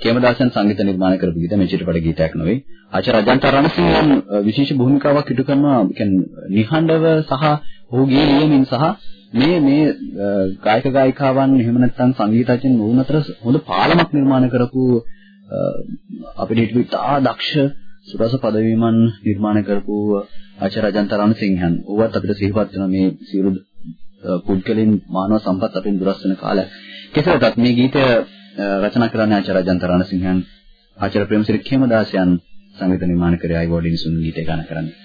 කේමදාසයන් සංගීත නිර්මාණය කරපු ගීතය මේ චිත්‍රපට ගීතයක් නෙවෙයි. ආචාර්ය අජන්ත රණසිංහන් විශේෂ භූමිකාවක් ඉටු කරනවා. කියන්නේ නිහඬව සහ ඔහුගේ ලියමින් සහ මේ මේ ගායක ගායිකාවන් එහෙම නැත්නම් සංගීතඥයන් වුණ අතර හොඳ පාලමක් නිර්මාණය කරපු අපිට හිටපු තා දක්ෂ සුරස පදවීමන් නිර්මාණය කරපු ආචාර්ය අජන්ත රණසිංහන්. ඌවත් අපිට සිහිපත් වෙන මේ සියලු පුද්ගලින් මානව සම්පත් අපින් දුරස් වෙන කාලයක්. කෙසේ වෙතත් මේ ගීතය රචනා කරන්නේ ආචාර්ය අජන්ත රණසිංහන් ආචාර්ය ප්‍රේමසිරි khemadasayan සංගීත නිර්මාණ කරේ අයිවෝඩින් සුන් ගීතය ගාන කරන්නේ.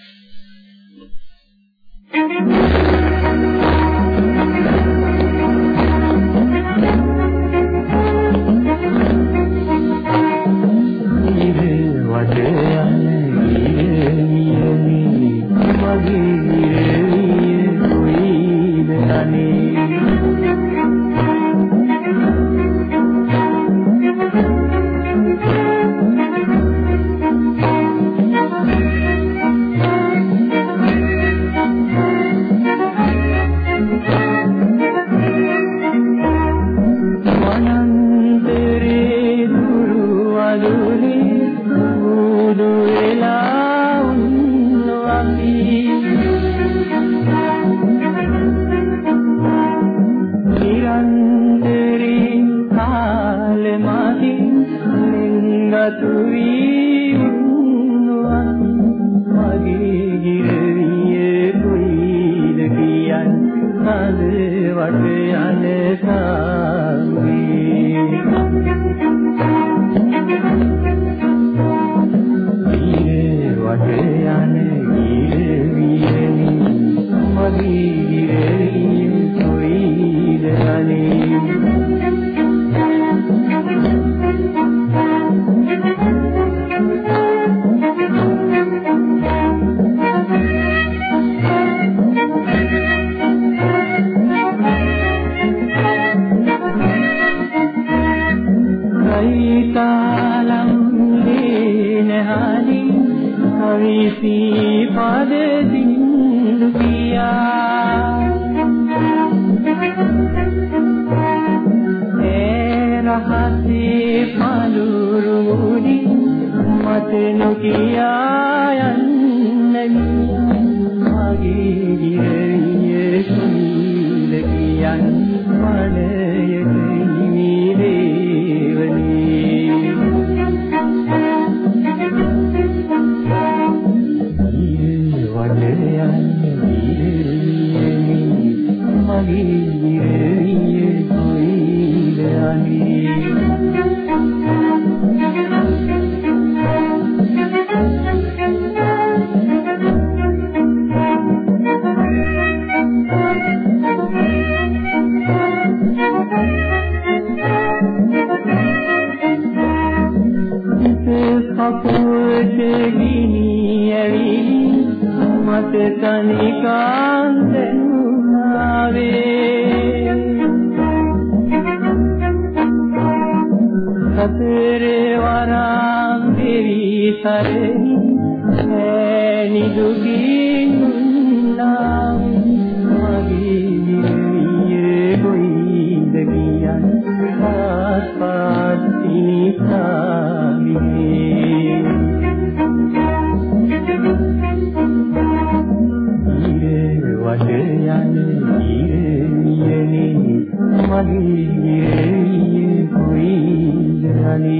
කපුල්ට ගිනි ඇවි මත තනිකාන්ත නුනාවේ සතරේ වරන් දෙවි සරේ ඈනි දුගී නුනා මගේ නියේ කොයිද කියන් පාත් පාත් තිනිකා මදියේ කුයි යනි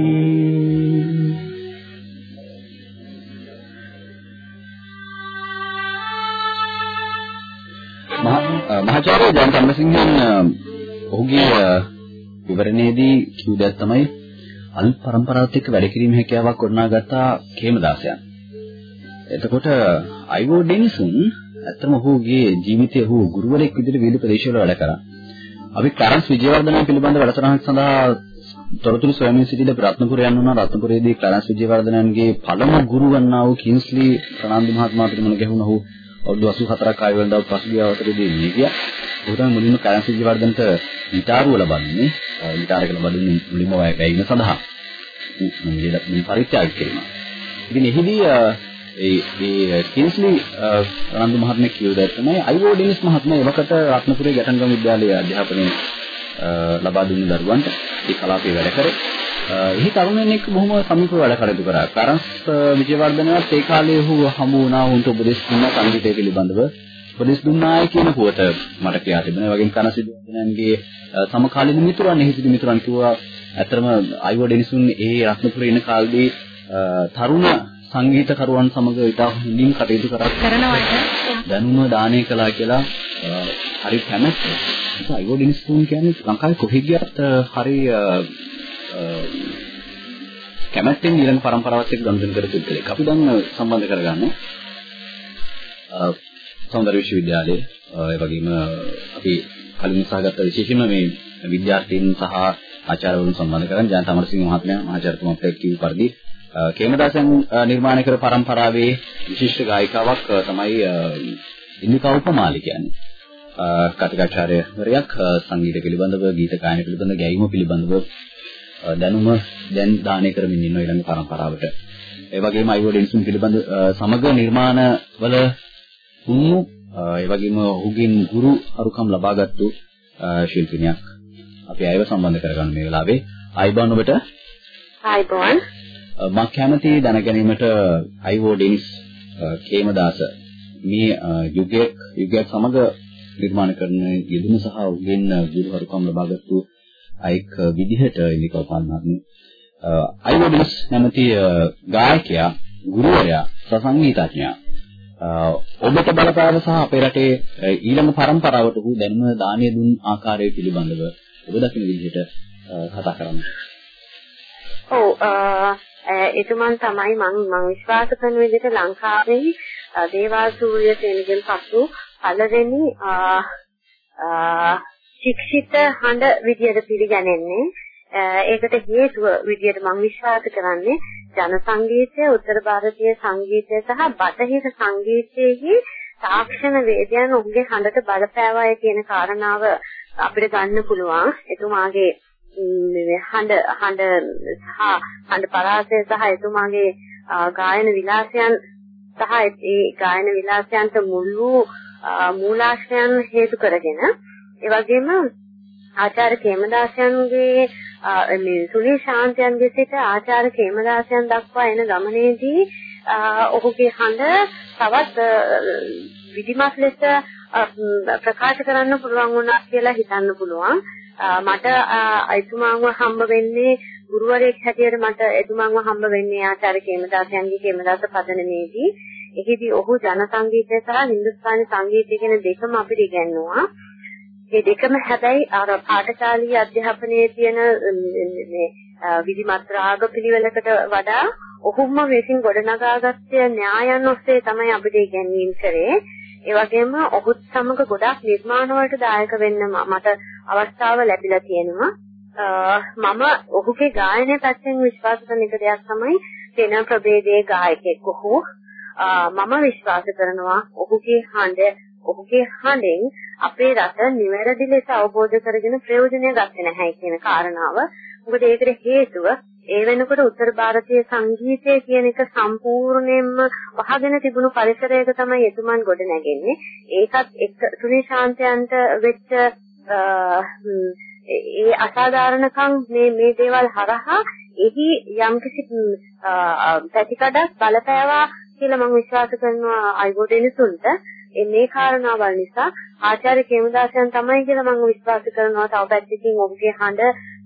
මහාචාර්ය ජයන්ත අමරසිංහන් ඔහුගේ විවරණයේදී කිව් දෙයක් තමයි අලුත් પરම්පරාවත් එක්ක වැඩ කිරීම හැකියාවක් ගොඩනගාගත්ත කේමදාසයන්. එතකොට අයිවෝ ඩෙනිසන් ඇත්තම ඔහුගේ ජීවිතයේ ඔහු ගුරුවරයෙක් විදිහට විවිධ ප්‍රදේශවල වැඩ කරා. අපි ක්ලාරන්ස් විජේවර්ධන පිළිබඳ වැඩසටහනක් සඳහා තොරතුරු සොයමින් සිටින රත්නපුර යන්න උනා රත්නපුරයේදී ක්ලාරන්ස් විජේවර්ධනන්ගේ පළමු ගුරු වන්නා වූ කින්ස්ලි ප්‍රනාන්දු මහත්මයාට මුණ ගැහුණා ඔහු අවුරුදු 84ක් ආයු වෙනදා පසුගිය අවසරේදී මිය ගියා. ඔහු තමයි මුලින්ම ක්ලාරන්ස් විජේවර්ධනට ගිටාරුව ලබන්නේ. ගිටාර එක ලබන්නේ මුලින්ම වැයීම සඳහා. මේ පරිත්‍යාග කිරීම. ඉතින් එහිදී ඒ ඒ කින්ස්ලි රණන්දු මහත්මයා කියව දෙයක් තමයි අයිවෝ ඩෙනිස් මහත්මයා එවකට රත්නපුරේ ගැටන්ගම විද්‍යාලයේ අධ්‍යාපනය uh, ලබා දුන්න දරුවන්ට ඒ කලාපයේ වැඩ කරේ. Uh, එහි තරුණයන් එක්ක බොහොම සමීපව වැඩ කටයුතු කරා. කරන්ස් uh, විජේවර්ධනවත් ඒ කාලේ ඔහු හමු වුණා උන්ට උපදෙස් දුන්නා සංගීතය පිළිබඳව. උපදෙස් දුන්නායි කියන පුවත මට කියා තිබුණා. ඒ වගේම කරන්ස් විජේවර්ධනන්ගේ සමකාලීන මිතුරන් එහි සිටි මිතුරන් කිව්වා ඇත්තටම අයිවෝ ඩෙනිසුන් ඒ රත්නපුරේ ඉන්න කාලේදී තරුණ සංගීතකරුවන් සමග ඉතා හොඳින් කටයුතු කරා කරනවට දැනුම දානය කළා කියලා හරි කැමැත්ත. ඒක අයෝඩින් ස්පූන් කියන්නේ ලංකාවේ කොහෙ ගියත් හරි කැමැත්තෙන් ඊළඟ පරම්පරාවත් එක්ක ගනුදෙනු කර තිබෙන එක. අපි දැන් සම්බන්ධ කරගන්නේ සෞන්දර්ය විශ්වවිද්‍යාලයේ ඒ වගේම අපි කලින් උත්සාහගත්ත විශේෂයෙන්ම මේ විද්‍යාර්ථීන් සහ ආචාර්යවරුන් සම්බන්ධ කරගෙන ජයන්ත අමරසිංහ මහත්මයා මහාචාර්යතුමා අපිට කිව්ව පරිදි කේමදාසයන් නිර්මාණය කර පරම්පරාවේ විශිෂ්ට ගායිකාවක් තමයි ඉන්දිකා උපමාලි කියන්නේ. කතිකාචාර්යවරයෙක් සංගීත පිළිබඳව ගීත ගායන පිළිබඳව ගැයීම පිළිබඳව දැනුම දැන් දානය කරමින් ඉන්න ඊළඟ පරම්පරාවට. ඒ වගේම අයිවෝඩින්සුන් පිළිබඳ සමග නිර්මාණවල වුණු ඒ වගේම ඔහුගෙන් ගුරු අරුකම් ලබාගත්තු ශිල්පිනියක් අපි අයව සම්බන්ධ කරගන්න මේ වෙලාවේ. ආයිබෝන් ඔබට. ආයිබෝන්. මම කැමති දැනගැනීමට අයිවෝ ඩෙනිස් කේමදාස මේ යුගයක් යුගයක් සමග නිර්මාණ කරන යෙදුම සහ උගෙන් ගුරුහරුකම් ලබාගත්තු අයෙක් විදිහට ඉලිකව පන්නන්නේ අයිවෝ ඩෙනිස් නැමැති ගායකයා ගුරුවරයා සසංගීතඥයා ඔබට බලපෑම සහ අපේ රටේ ඊළඟ පරම්පරාවට වූ දැනුම දානය දුන් ආකාරය පිළිබඳව ඔබ දකින විදිහට කතා කරන්න. ඔව් එතුමන් තමයි මම මම විශ්වාස කරන විදිහට ලංකාවේ දේවාල් සූර්ය සේනගෙන් පසු පළවෙනි ශික්ෂිත හඬ විදියට පිළිගැනෙන්නේ. ඒකට හේතුව විදියට මම විශ්වාස කරන්නේ ජන සංගීතය උත්තර භාරතීය සංගීතය සහ බටහිර සංගීතයේහි තාක්ෂණ වේදයන් ඔහුගේ හඬට බලපෑවයි කියන කාරණාව අපිට ගන්න පුළුවන්. එතුමාගේ හඬ හඬ සහ හඬ පරාසය සහ එතුමාගේ ගායන විලාසයන් සහ ඒ ගායන විලාසයන්ට මුළු මූලාශ්‍රයන් හේතු කරගෙන ඒ වගේම ආචාර්ය කේමදාසයන්ගේ මේ සුනී ශාන්තයන්ගේ සිට ආචාර්ය කේමදාසයන් දක්වා එන ගමනේදී ඔහුගේ හඬ තවත් විධිමත් ලෙස ප්‍රකාශ කරන්න පුළුවන් වුණා කියලා හිතන්න පුළුවන්. මට එතුමාන්ව හම්බ වෙන්නේ ගුරුවරයෙක් හැටියට මට එතුමාන්ව හම්බ වෙන්නේ ආචාර්ය කේමදාසයන්ගේ කේමදාස පදනමේදී එහිදී ඔහු ජන සංගීතය සහ හින්දුස්ථානි සංගීතය කියන දෙකම අපිට ඉගෙනුවා. මේ දෙකම හැබැයි අර පාඨශාලීය අධ්‍යාපනයේ තියෙන මේ විධිමත් රාග පිළිවෙලකට වඩා ඔහුම විසින් ගොඩනගාගත්ත න්‍යායන් ඔස්සේ තමයි අපිට ඉගෙනීම් කරේ. ඒ වගේම ඔහුත් සමග ගොඩක් නිර්මාණ වලට දායක වෙන්න මට අවස්ථාව ලැබිලා තියෙනවා. මම ඔහුගේ ගායනය පැත්තෙන් විශ්වාස කරන එක දෙයක් තමයි තෙන ප්‍රභේදයේ ගායකයෙක් ඔහු. මම විශ්වාස කරනවා ඔහුගේ හඬ ඔහුගේ හඬෙන් අපේ රට නිවැරදි ලෙස අවබෝධ කරගෙන ප්‍රයෝජනය ගත්තේ නැහැ කියන කාරණාව. මොකද ඒකට හේතුව ඒ වෙනකොට උත්තර ಭಾರತೀಯ සංගීතය කියන එක සම්පූර්ණයෙන්ම වහගෙන තිබුණු පරිසරයක තමයි එතුමන් ගොඩ නැගෙන්නේ. ඒකත් එක්ක සුනී ශාන්තයන්ට වෙච්ච ඒ අසාධාරණකම් මේ මේ දේවල් හරහා එහි යම්කිසි පැතිකඩක් බලපෑවා කියලා මම විශ්වාස කරනවා අයිබෝඩෙනිසුන්ට. ඒ මේ කාරණාවල් නිසා ආචාර්ය කේමදාසයන් තමයි කියලා මම විශ්වාස කරනවා. තව පැත්තකින් ඔබගේ හඬ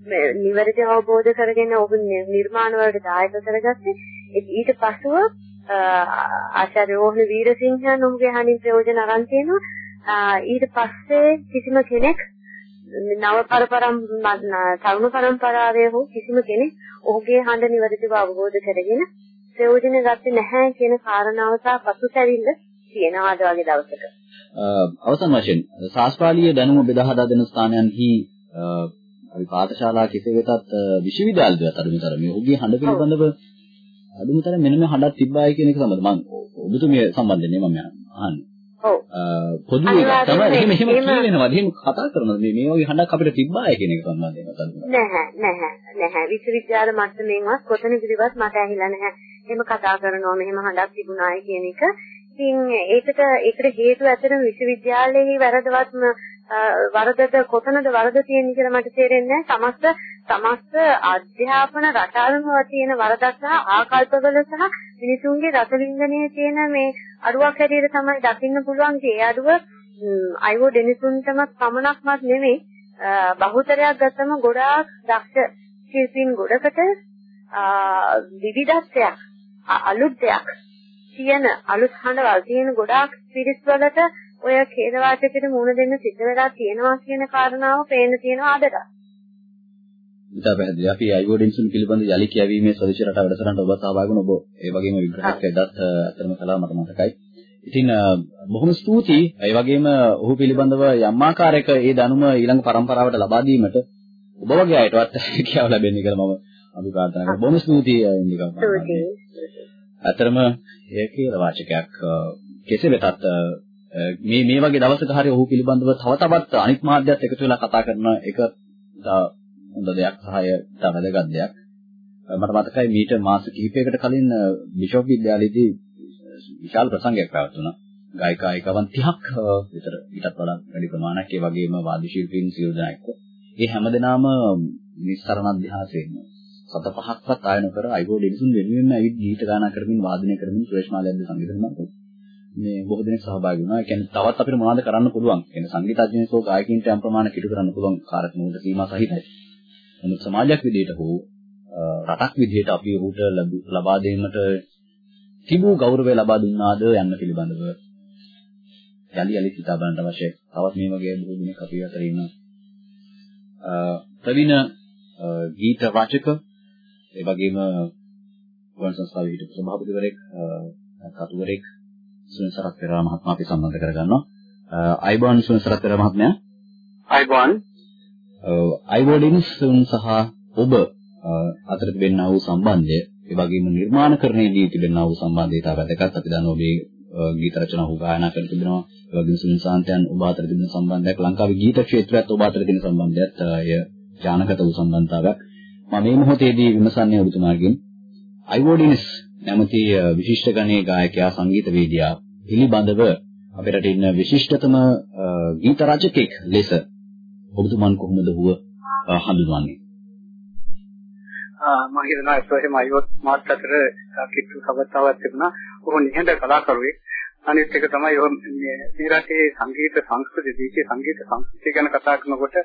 නිවැරදි අවබෝධ කරගෙන ඔබ නිර්මාණ වලට දායක කරගත්තේ. ඊට පසුව ආචාර්ය රෝහණ වීරසිංහන් ඔහුගේ හඬින් ප්‍රයෝජන අරන් තියෙනවා. ඊට පස්සේ කිසිම කෙනෙක් නව පරපරම් තරුණ පරම්පරාවේ හෝ කිසිම කෙනෙක් ඔහුගේ හඬ නිවැරදිව අවබෝධ කරගෙන ප්‍රයෝජන ගත්තේ නැහැ කියන කාරණාව සහ පසුතැවිල්ල තියෙනවාද වගේ දවසක. අවසන් වශයෙන් ශාස්ත්‍රාලීය දැනුම බෙදා හදා දෙන ස්ථානයන්හි අපි පාඨශාලා කෙසේ වෙතත් විශ්වවිද්‍යාල දෙයක් අදුමතර මේ ඔහුගේ හඬ පිළිබඳව අදුමතර මෙන්න මේ හඬක් තිබ්බායි කියන එක සම්බන්ධ මම ඔබතුමිය සම්බන්ධනේ මම අහන්නේ. ඔව්. පොදුවේ තමයි එහෙම එහෙම කියවෙනවා. එහෙම කතා කරනවා. මේ මේ වගේ හඬක් අපිට තිබ්බායි කියන එක සම්බන්ධයෙන් කතා කරනවා. නැහැ නැහැ නැහැ. විශ්වවිද්‍යාල මට්ටමින්වත් කොතනකදවත් මට ඇහිලා නැහැ. එහෙම කතා කරනවා මෙහෙම හඬක් තිබුණායි කියන එක. ඉතින් ඒකට ඒකට හේතුව ඇත්තටම විශ්වවිද්‍යාලයේ වැරදවත්ම වරදද කොතනද වරද තියෙන්නේ කියලා මට තේරෙන්නේ නැහැ. සමස්ත සමස්ත අධ්‍යාපන රටාවම තියෙන වරදක් සහ ආකල්පවල සහ මිනිසුන්ගේ රසවින්දනයේ තියෙන මේ අඩුවක් හැටියට තමයි දකින්න පුළුවන්. ඒ අඩුව අයෝ ඩෙනිසුන්ටම පමණක්වත් නෙමෙයි බහුතරයක් ගත්තම ගොඩාක් දක්ෂ ශිල්පීන් ගොඩකට විවිධත්වයක් අලුත් දෙයක් තියෙන අලුත් හඬවල් තියෙන ගොඩාක් පිරිස් වලට ඔය ඛේද වාචකෙට මුහුණ දෙන්න සිද්ධ වෙලා තියෙනවා කියන කාරණාව පේන්න තියෙනවා අදට. ඉතින් පැහැදිලි අපි අයිවෝඩින්සුන් පිළිබඳ යලි කියවීමේ සවිශේෂ රට වැඩසටහනට ඔබ සහභාගී වුණ ඔබ ඒ වගේම විග්‍රහයක් එදත් අතරම කළා මට මතකයි. ඉතින් බොහොම ස්තුතියි. ඒ වගේම ඔහු පිළිබඳව යම් ආකාරයක ඒ දැනුම ඊළඟ පරම්පරාවට ලබා දීමට ඔබ වගේ අයටවත් [laughs] හැකියාව ලැබෙන්නේ කියලා මම අපි ප්‍රාර්ථනා කරනවා. බොහොම ස්තුතියි ඉන්දිකා. ස්තුතියි. අතරම ඒ කියලා වාචකයක් කෙසේ වෙතත් මේ මේ වගේ දවසක හරි ඔහු පිළිබඳව තව තවත් අනිත් මාධ්‍යත් එකතු වෙලා කතා කරන එක හොඳ දෙයක් සහය වැදගත් දෙයක්. මට මතකයි මීට මාස කිහිපයකට කලින් බිෂොප් විද්‍යාලයේදී විශාල ප්‍රසංගයක් පැවැත්වුණා. ගායිකායිකවන් 30ක් විතර ඊටත් වඩා වැඩි ප්‍රමාණයක් ඒ වගේම වාද්‍ය ශිල්පීන් සියලු දෙනා එක්ක. ඒ හැමදෙනාම නිස්සරණ අධ්‍යාසයෙන් සත පහක්වත් ආයන කර අයිගෝ ඩෙනිසන් වෙනුවෙන් ඇවිත් ගීත ගායනා කරමින් වාදනය කරමින් සුරේෂ් මාලයන්ද සංගීත මණ්ඩලය මේ බොහෝ දෙනෙක් සහභාගී වුණා. ඒ කියන්නේ තවත් අපිට මොනවද කරන්න පුළුවන්? කියන්නේ සංගීතඥයෝ ගායකින්ට යම් ප්‍රමාණයක් ඉටු කරන්න පුළුවන් කාරක නෝද සීමා සහිතයි. නමුත් සමාජයක් විදිහට හෝ රටක් විදිහට අපි ඔහුට ලබා දෙන්නට තිබූ ගෞරවය ලබා දුන්නාද යන්න පිළිබඳව යලි යලි සිතා බලන්න අවශ්‍යයි. තවත් මේ වගේ බොහෝ දෙනෙක් අපි අතර ඉන්නවා. ප්‍රවීණ ගීත රචක ඒ වගේම ගුවන් සංස්ථාවේ හිටපු සභාපතිවරයෙක් කතුවරයෙක් සුනිසරත් පෙරේරා මහත්මයා අපි සම්බන්ධ කරගන්නවා. අයිබෝන් සුනිසරත් පෙරේරා මහත්මයා. අයිබෝන්. අයිබෝඩින්ස් සහ ඔබ අතර තිබෙනා වූ සම්බන්ධය ඒ වගේම නිර්මාණකරණයේදී තිබෙනා වූ සම්බන්ධය තා වැදගත්. අපි දන්නවා ඔබේ ගීත රචනා හු ගායනා කර තිබෙනවා. ඒ වගේම සුනිල් සාන්තයන් ඔබ අතර තිබෙන සම්බන්ධයක් ලංකාවේ ගීත ක්ෂේත්‍රයත් ඔබ අතර තියෙන සම්බන්ධයත් එය ඥානගත වූ සම්බන්ධතාවයක්. මම මේ මොහොතේදී විමසන්නේ ඔබතුමාගෙන් අයිවෝඩිනස් නැමැති විශිෂ්ට ගණයේ ගායකයා සංගීතවේදියා පිළිබඳව අපේ රටේ ඉන්න විශිෂ්ටතම ගීත රචකෙක් ලෙස ඔබතුමන් කොහොමද හුව හඳුන්වන්නේ? මම හිතනවා ඒකෙම අයෝත් මාත් අතර කිට්ටු කවතාවක් තිබුණා. ඔහු නිහඬ කලාකරුවෙක්. අනිත් එක තමයි මේ රටේ සංගීත සංස්කෘතිය, දේශීය සංගීත සංස්කෘතිය ගැන කතා කරනකොට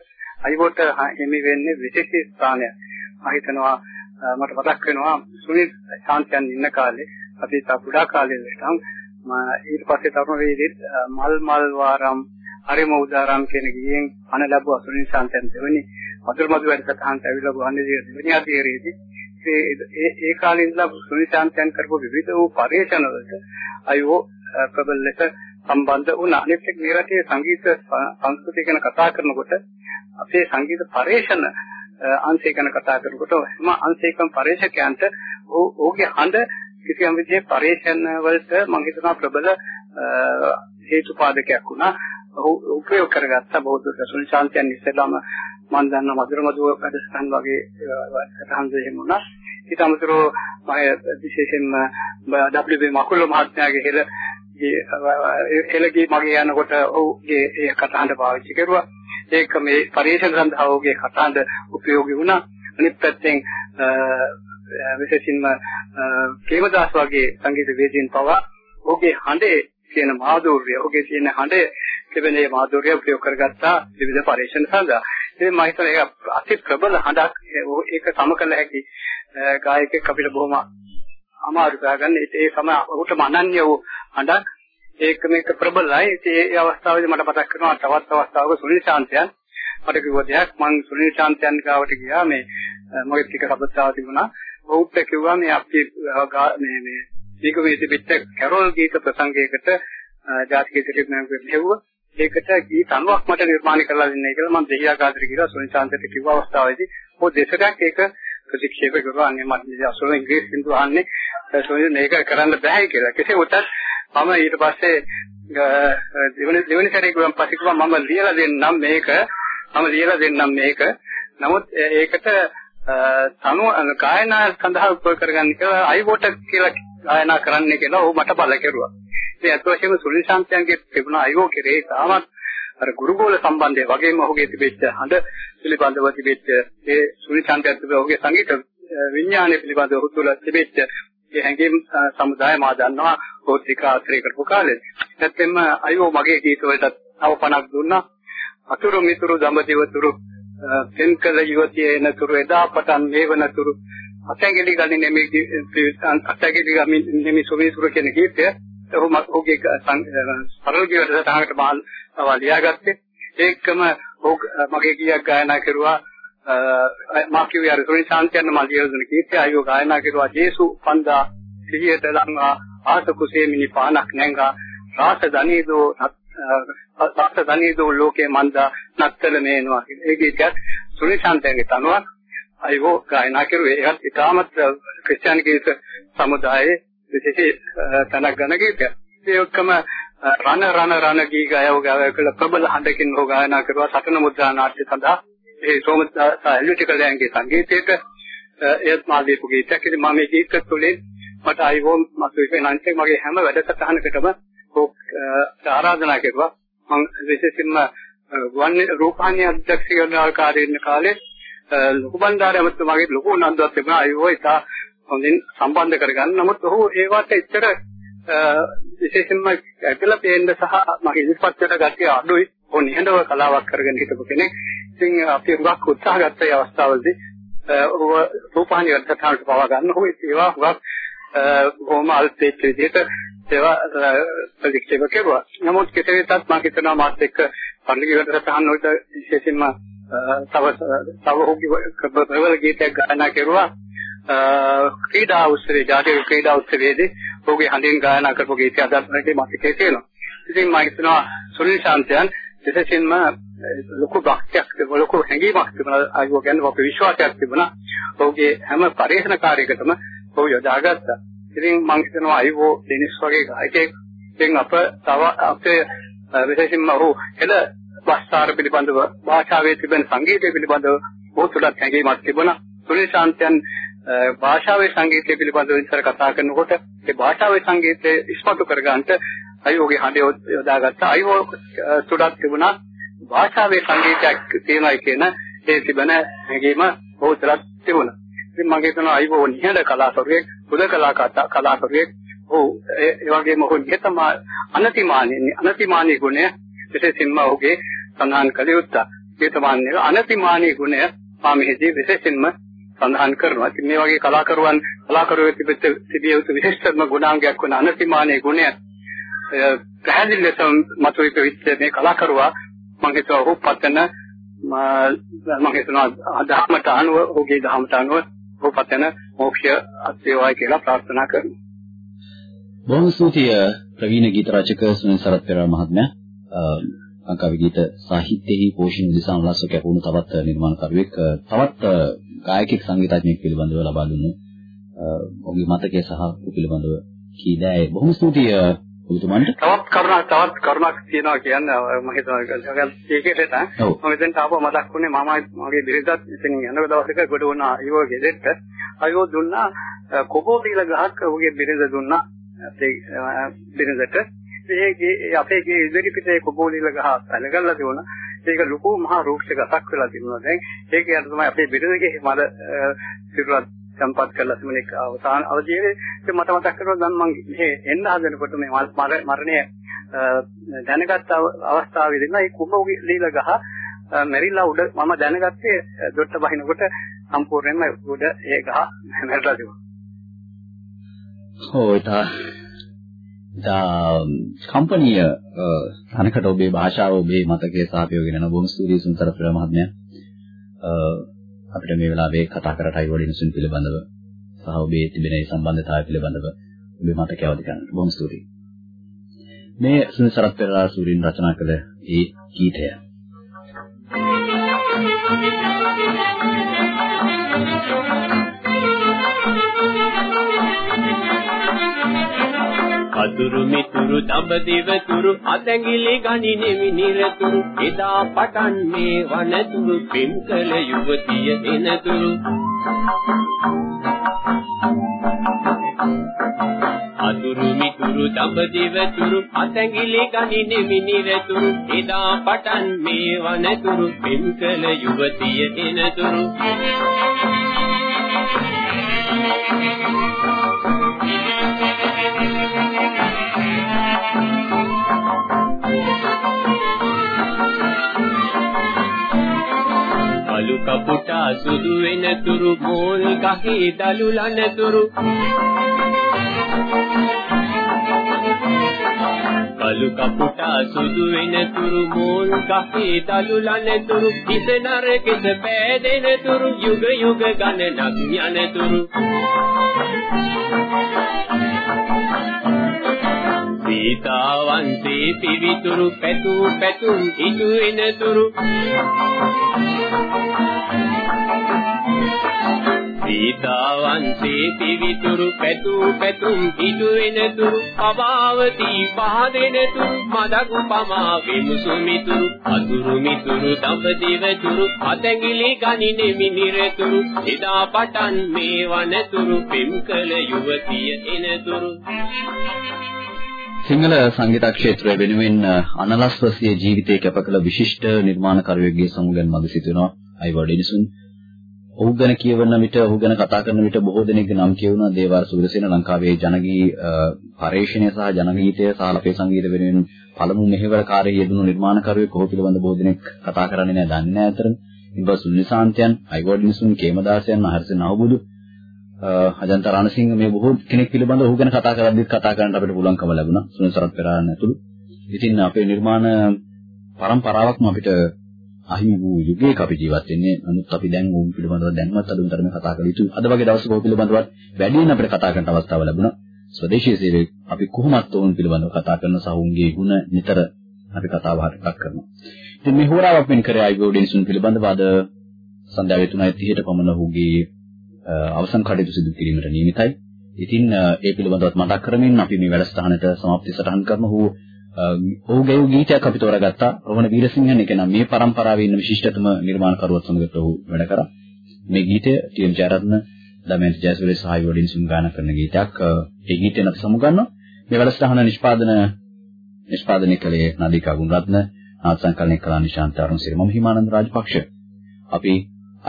අයෝට හිමි වෙන්නේ විශේෂ ස්ථානයක්. මම හිතනවා මට මතක් වෙනවා සුනිල් ශාන්තයන් ඉන්න කාලේ අපි තා කුඩා කාලේ ඉඳන් ඊට පස්සේ තරුණ වේදෙත් මල් මල් වාරම් හරිම උදාරම් කියන ගියෙන් අන ලැබුවා සුනිල් ශාන්තයන් දෙවෙනි මధుර මధు වැඩසටහනට ඇවිල්ලා ගුවන්විදුලියේ දෙවෙනි අධීරයේදී ඒ ඒ කාලේ ඉඳලා සුනිල් ශාන්තයන් කරපු විවිධ වූ පරිශ්‍රණ වලට අයෝ ප්‍රබල ලෙස සම්බන්ධ වුණා. අනිත් එක්ක මේ රටේ සංගීත සංස්කෘතිය ගැන කතා කරනකොට අපේ සංගීත පරිශ්‍රණ අංශය ගැන කතා කරනකොට හැම අංශයකම පරිශකයන්ට ඔහුගේ හඬ කිසියම් විදිහේ පරිශන වලට මම හිතනවා ප්‍රබල හේතුපාදකයක් වුණා. ඔහු උපයෝග කරගත්ත බෞද්ධ සුනිශාන්තයන් ඉස්සෙල්ලාම මම දන්නා මధుර මధుව වැඩසටහන් වගේ වැඩසටහන් දෙහිම වුණා. ඊට අමතරව මම විශේෂයෙන්ම WB මකුල මහත්මයාගේ හෙළ හෙළගේ මගේ යනකොට ඔහුගේ ඒ කතාහඬ පාවිච්චි කරුවා. ඒක මේ පරිශන සඳහා ඔහුගේ කතාන්ද උපයෝගී වුණා. අනිත් පැත්තෙන් විශේෂයෙන්ම කේමදාස් වගේ සංගීත වේදීන් පවා ඔහුගේ හඬේ කියන මාධුර්ය ඔහුගේ තියෙන හඬ තිබෙනේ මාධුර්ය ප්‍රයෝග කරගත්තා විවිධ පරිශ්‍රණ සඳහා. ඉතින් මම හිතනවා ඒක අති ප්‍රබල හඬක් ඒක සම කළ හැකි ගායකයෙක් අපිට බොහොම අමාරු ගාගන්න ඒ සම ඔහුට මනන්‍ය වූ හඬක් ඒක මේක ප්‍රබලයි. ඉතින් ඒ අවස්ථාවේදී මට මතක් කරනවා තවත් අවස්ථාවක සුනිල් ශාන්තයන් මට කිව්ව දෙයක් මම සුනිල් ශාන්තයන් ගාවට ගියා මේ මගේ ටික සබත්තාව තිබුණා. ඔහුට කිව්වා මේ අපි මේ මේ මේක මේ තිබෙච්ච කැරොල් ගීත ප්‍රසංගයකට ජාතික ඉදිරියට මම මෙහෙව්වා. ඒකට ගීත අනුවක් මට නිර්මාණය කරලා දෙන්නයි කියලා මම දෙහියාගාතට ගිහලා සුනිල් ශාන්තට කිව්ව අවස්ථාවේදී ඔය දෙසටක් ඒක ප්‍රතික්ෂේප කරුවා අනේ මට අසල ඉංග්‍රීසි සින්දු අහන්නේ සොයන මේක කරන්න බෑ කියලා. කෙසේ වෙතත් මම ඊට පස්සේ දෙවෙනි දෙවෙනි සැරේ ගියන් පස්සේ කිව්වා මම ලියලා දෙන්නම් මේක. මම ලියලා දෙන්නම් මේක. නමුත් ඒකට තනු ගායනා සඳහා උපයෝග කරගන්න කියලා අයිවෝට කියලා ගායනා කරන්න කියලා ਉਹ මට බල කෙරුවා. ඉතින් අත් වශයෙන්ම සුනිල් ශාන්තයන්ගේ තිබුණ අයිවෝ කෙරේ තාමත් අර ගුරුගෝල සම්බන්ධය වගේම ඔහුගේ තිබෙච්ච හඬ පිළිබඳව තිබෙච්ච ඒ සුනිල් ශාන්තයන් තිබෙ ඔහුගේ සංගීත විඥානය පිළිබඳව ඔහු තුළ තිබෙච්ච ඒ හැඟීම් සමුදාය මා දන්නවා පොත්‍රික ආශ්‍රය කරපු කාලේ. නැත්නම් අයියෝ මගේ ගීත වලට තව පණක් දුන්නා. අතුරු මිතුරු දඹදිව තුරු පෙන්කල යුවතිය එනතුරු එදා පටන් මේවනතුරු අතැඟිලි ගන්නේ නෙමෙයි අතැඟිලි ගන්නේ නෙමෙයි සොවිසුර කියන ගීතය ඔහු ඔහුගේ සරල ජීවිත සටහනකට මා ලියාගත්තේ. ඒකම මගේ ගීයක් ගායනා කරුවා මා කිව්වේ අර සොනි ශාන්තියන් මා ලියන ගීතය අයෝ ගායනා කරුවා ජේසු පන්දා සිහියට ලංගා ආස කුසේ මිනි පානක් නැංගා රාස දනීදෝ රාස දනීදෝ ලෝකේ මන්දා නත්තල මේනවා ඒ ගීතයත් සොනි ශාන්තියන්ගේ තනුවක්. අයෝ ගායනා කරුවේ. ඒත් ඉතාමත් ක්‍රිස්තියානි ගීත සමුදායේ විශේෂ තනක් ගන්න ගීතයක්. ඒ ඔක්කොම රණ රණ රණ ගී ගායව ගාව කළ ප්‍රබල හඬකින් හෝ ගායනා කරුවා සටන මුද්‍රා නාට්‍ය සඳහා ඒ සෝමදා එලිටිකලයන්ගේ සංගීතයට ඒත් මා දීපු ගීතයක්. ඉතින් මම මේ ගීත තුළින් මට ආයිවෝ මතුවේ නැන්සේ මගේ හැම වැඩසටහනකටම ඕක ආරාධනා කරුවා. මම විශේෂයෙන්ම වන්නේ රූපాని අධ්‍යක්ෂ කරන කාර්යයෙන් කාලේ ලොකු බණ්ඩාර ඇමතුමාගේ ලොකු උනන්දුවක් තිබුණා. ආයිවෝ ඉතා හොඳින් සම්බන්ධ කරගන්න. නමුත් ඔහු ඒවට එච්චර විශේෂයෙන්ම ඇදලා පේන්න සහ මගේ ඉදිරිපත් වල ගැටිය අඩුයි. ඔහු නිහඬව කලාවක් කරගෙන හිටපු කෙනෙක්. ඉතින් අපි හුඟක් උත්සාහ ගත්ත ඒ අවස්ථාවලදී ඔහු රූපాని වැඩසටහනට පවා ගන්න. ඔහු ඒවා හුඟක් බොහොම අල්පේච්ච විදිහට ඒවා ප්‍රතික්ෂේප කෙරුවා. නමුත් කෙසේ වෙතත් මම හිතනවා මාත් එක්ක පරිලි වැඩසටහන් වලට විශේෂයෙන්ම තව තව ඔහුගේ ප්‍රබල ගීතයක් ගායනා කෙරුවා. ක්‍රීඩා උත්සවයේ ජාතික ක්‍රීඩා උත්සවයේදී ඔහුගේ හඬින් ගායනා කරපු ගීතය අද අපිට මතකයේ තියෙනවා. ඉතින් මම හිතනවා සුනිල් ශාන්තයන් විශේෂයෙන්ම ලොකු භක්තියක් ලොකු හැඟීමක් තිබුණා ආයුව ගැන ලොකු විශ්වාසයක් තිබුණා. ඔහුගේ හැම පරිශ්‍රණකාරයකටම ඔහු යොදාගත්තා. ඉතින් මම හිතනවා ආයුව දෙනිස් වගේ ගායකයෙක් ඉතින් අප තව අපේ විශේෂයෙන්ම ඔහු හෙළ වස්තාර පිළිබඳව භාෂාවේ තිබෙන සංගීතය පිළිබඳව ඔහු තුළත් හැඟීමක් තිබුණා. සුනිල් ශාන්තයන් භාෂාවේ සංගීතය පිළිබඳව විස්තර කතා කරනකොට ඒ භාෂාවේ සංගීතය ඉස්මතු කරගන්නට අයෝගේ හඬ යොදාගත්තා. අයෝ තුඩක් තිබුණා භාෂාවේ සංගීතයක් තියෙනයි කියන ඒ තිබෙන හැඟීම බොහෝතරක් තිබුණා. ඉතින් මම හිතනවා අයෝ නිහඬ කලාකරුවෙක්, හුදකලා කලාකරුවෙක්. ඔව් ඒ වගේම ඔහු නිහතමා අනතිමානී අනතිමානී ගුණය විශේෂයෙන්ම ඔහුගේ සඳහන් කළ යුත්තා. නිහතමානී අනතිමානී ගුණය මා මෙහිදී විශේෂයෙන්ම සඳහන් කරනවා. ඉතින් මේ වගේ කලාකරුවන් කලාකරුවෙක් තිබෙච්ච තිබිය යුතු විශිෂ්ටම ගුණාංගයක් වන අනතිමානී ගුණය පැහැදිලි ලෙස මතුවෙච්ච විච්ච මේ කලාකරුවා මම හිතුවා ඔහු පතන මම හිතනවා ධර්මයට අනුව ඔහුගේ ධර්මයට අනුව ඔහු පතන මොක්ෂය අත්වේවායි කියලා ප්‍රාර්ථනා කරනවා. බොහොම ස්තුතියි ප්‍රවීණ ගීත රචක සුනිල් සරත් පෙරේරා මහත්මයා. ලංකාවේ ගීත සාහිත්‍යයේ පෝෂණ දිසාම ලස්ස කැපුණු තවත් නිර්මාණකරුවෙක් තවත් ගායකෙක් සංගීතඥයෙක් පිළිබඳව ලබා දුන්නු ඔහුගේ මතකය සහ පිළිබඳව කීදෑ. බොහොම ස්තුතියි ඔබතුමන්ට තවත් කරුණක් තවත් කරුණක් තියෙනවා කියන්නේ මම හිතනවා ඒකේට මම මෙතෙන් තාපව මතක් වුණේ මම මගේ බිරිඳත් ඉතින් යන දවසක කොට වුණා අයෝ ගෙදෙට්ට. අයෝ දුන්නා කොබෝ දීලා ගහක් ඔහුගේ බිරිඳ දුන්නා අපේ බිරිඳට ඒකේ අපේ ගේ ඉදිරි පිටේ කොබෝලිල ගහ පැලගල්ලා තිබුණා. ඒක ලොකු මහා රූක්ෂ ගසක් වෙලා තිබුණා. දැන් ඒක යට තමයි අපේ බිරිඳගේ මල සිරුරත් සම්පත් කළා සමනික අවසාන අවධියේ මට මතක් කරනවා දැන් මම මේ එන්න හදනකොට මේ මරණය දැනගත් අවස්ථාවේදී නයි කුඹ ලීල ගහ මෙරිලා උඩ මම දැනගත්තේ දොට්ට බහිනකොට සම්පූර්ණයෙන්ම උඩ ඒ ගහ මැරලා තිබුණා. ඔව් ඒක දා කම්පැනි අනකට ඔබේ භාෂාව ඔබේ මතකයේ සාපයෝග වෙන බොහොම ස්තුතියි සුන්දර ප්‍රේම මහත්මයා. අපිට මේ වෙලාවේ කතා කරටයි වඩිනසුන් පිළිබඳව සහ ඔබේ තිබෙන ඒ සම්බන්ධතාවය පිළිබඳව ඔබේ මතකය අවදි කරන්න බොහොම ස්තුතියි. මේ සුනිසරත් පෙරලා සූරින් රචනා කළ ඒ ගීතය අතුරු මිතුරු දඹදිව තුරු අතැඟිලි ගනිනෙමි නිරතුරු එදා පටන් මේ වනතුරු පින් කළ යුවතිය එනතුරු. අතුරු මිතුරු දඹදිව තුරු අතැඟිලි ගනිනෙමි නිරතුරු එදා පටන් මේ වනතුරු පින් කළ යුවතිය එනතුරු. අලු කපුටා සුදු වෙන තුරු මෝල් ගහේ දලු ලනතුරු. අලු කපුටා සුදු වෙන තුරු මෝල් ගහේ දලු ලනතුරු. හිස නරකෙද පෑදෙන තුරු යුග යුග ගණනක් යනතුරු. සීතාවන්සේ පිවිතුරු පැතු පැතුම් ඉදු වෙනතුරු සීතාවන්සේ පිවිතුරු පැතු පැතුම් ඉදු වෙනතුරු පවාවතී පහදෙනතුරු මදගු පමා විමුසුමිතුරු අතුරු මිතුරු දඹදිවතුරු අතැඟිලි ගනිනෙමි නිරතුරු. එදා පටන් මේ වනතුරු. පෙම් කළ යුවතිය එනතුරු සිංහල සංගීත ක්ෂේත්‍රය වෙනුවෙන් අනලස්වසිය ජීවිතය කැප කළ විශිෂ්ට නිර්මාණකරුවෙක්ගේ සමුගන් මඟ සිටිනවා අයිවඩිනිසුන් ඔහු ගැන කියවන විට ඔහු ගැන කතා කරන විට බොහෝ දෙනෙක්ගේ නම් කියවුණා දේවාර සූරසේන ලංකාවේ ජනගී පරේක්ෂණය සහ ජනගීතය සහ ලපේ සංගීත වෙනුවෙන් පළමු මෙහෙවරකාරී යෙදුණු නිර්මාණකරුවෙක් ඔහු පිළිබඳ බොහෝ දෙනෙක් කතා කරන්නේ නැහැ දන්නේ නැහැ අතරම ඉන්පසු සුනිසාන්තයන් අයිවඩිනිසුන් කේමදාසයන් අහර්සෙන් අවබුදු අජන්ත රණසිංහ මේ බොහෝ කෙනෙක් පිළිබඳව ඔහු ගැන කතා කරද්දිත් කතා කරන්න අපිට පුළුවන්කම ලැබුණා. සුනිල් සරත් පෙරාරන් ඇතුළු. ඉතින් අපේ නිර්මාණ පරම්පරාවක්ම අපිට අහිමි වූ යුගයක අපි ජීවත් වෙන්නේ. නමුත් අපි දැන් ඔවුන් පිළිබඳව දැන්වත් අඳුන්තරම කතා කළ යුතුයි. අද වගේ දවසක ඔහු පිළිබඳවත් වැඩියෙන් අපිට කතා කරන්න අවස්ථාව ලැබුණා. ස්වදේශීය සේවයේ අපි කොහොමත් ඔවුන් පිළිබඳව කතා කරන සහ ඔවුන්ගේ ගුණ නිතර අපි කතා බහට කරනවා. ඉතින් මේ හොරාවක් වෙන් කරේ අයිවෝඩින්සුන් පිළිබඳව අද සන්ධ්‍යාවේ 3:30ට පමණ ඔහුගේ අවසන් කටයුතු සිදු කිරීමට නියමිතයි. ඉතින් ඒ පිළිබඳව මතක් කරමින් අපි මේ වැඩසටහනට સમાප්ති සටහන් කරමු. ඔහු ඔහුගේ ගීතයක් අපි තෝරාගත්තා. රෝහණ වීරසිංහන් එක නම් මේ පරම්පරාවේ ඉන්න විශිෂ්ටතම නිර්මාණකරුවත් සමග ඔහු වැඩ කරා. මේ ගීතය ටීඑම් ජයරත්න දමයන්ත ජයසූරිය සහාය වඩින් සුන් ගාන කරන ගීතයක්. ඒ ගීතය අපි සමුගන්නවා. මේ වැඩසටහන නිෂ්පාදන නිෂ්පාදනය කළේ නදීකා ගුණරත්න, නාද සංකලනය කළා නිශාන්ත අරුණසිරි මම හිමානන්ද රාජපක්ෂ. අපි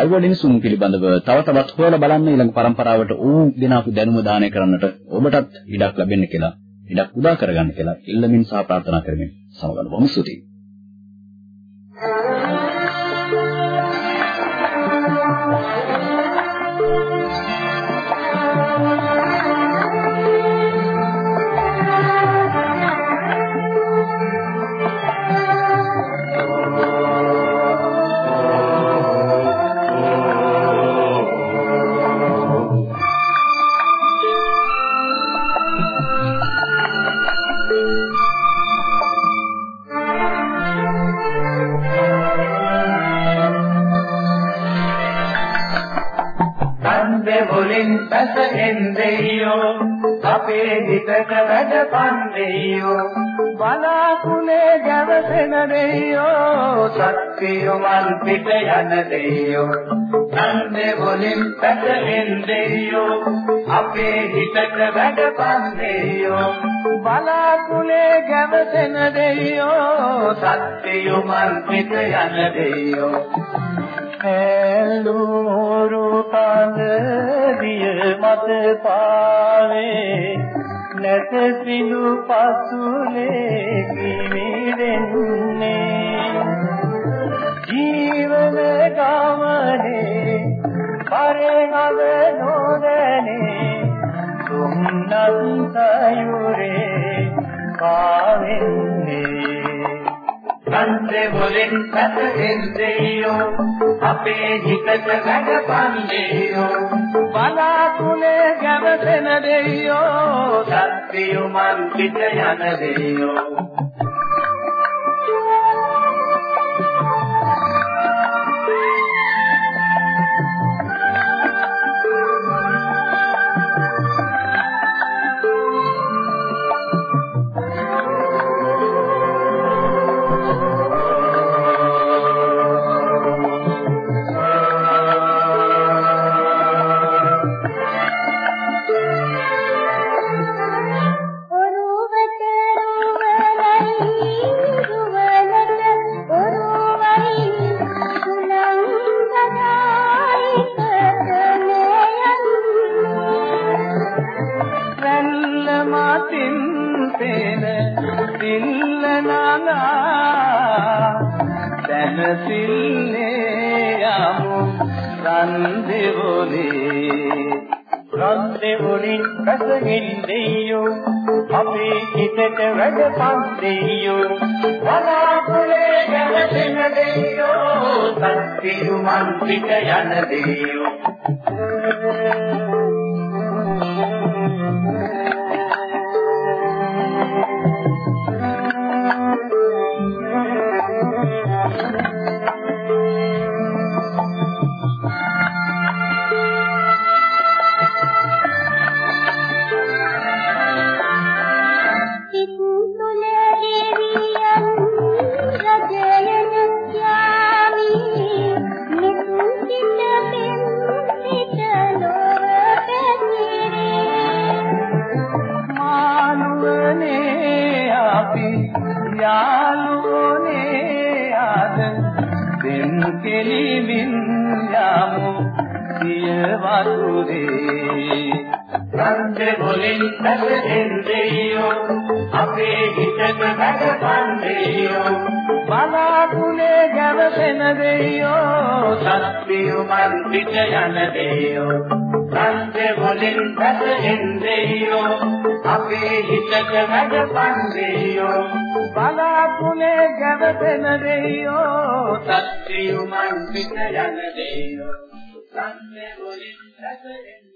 අයිවඩින්සුන් පිළිබඳව තව තවත් හොයලා බලන්න ඊළඟ පරම්පරාවට ඌ දෙන අපි දැනුම දානය කරන්නට ඔබටත් ඉඩක් ලැබෙන්න කියලා ඉඩක් උදා කරගන්න කියලා ඉල්ලමින් සහ ප්‍රාර්ථනා කරමින් සමගන බොහොම ස්තුතියි. ගැවසෙන දෙයියෝ සත්‍යය මල් පිට යන දෙයියෝ. නන්දේ වලින් පැටලෙන් දෙයියෝ අපේ හිතට වැඩපන් දෙයියෝ. බලාකුලේ ගැවසෙන දෙයියෝ සත්‍යය මල් පිට යන දෙයියෝ. ඇලුරු තන දිය මත පාවේ නැත සිඳු පසුලේ කිමිරෙන්නේ ජීවන ගමනේ පරහව නොදැනේ. තුන්නත් සයුරේ පාවෙන්නේ. කන්දේ වලින් පැතෙන්දේයෝ අපේ හිතට වැඩපන්දේයෝ බලාකුලේ ගැවසෙන දෙයියෝ. සත්‍යු මන් පිට යන දෙයියෝ 天。දෙයියෝ සත්තිරු මන් පිට යන දෙයියෝ පිට යන දෙයෝ සංසේ වලින් පැසෙන් දෙයෝ අපේ හිතට වැඩපන් දෙයෝ බලාකුලේ ගැවසෙන දෙයෝ. සත්‍යුමන් පිට යන දෙයෝ. සංසේ වලින් පැසෙන්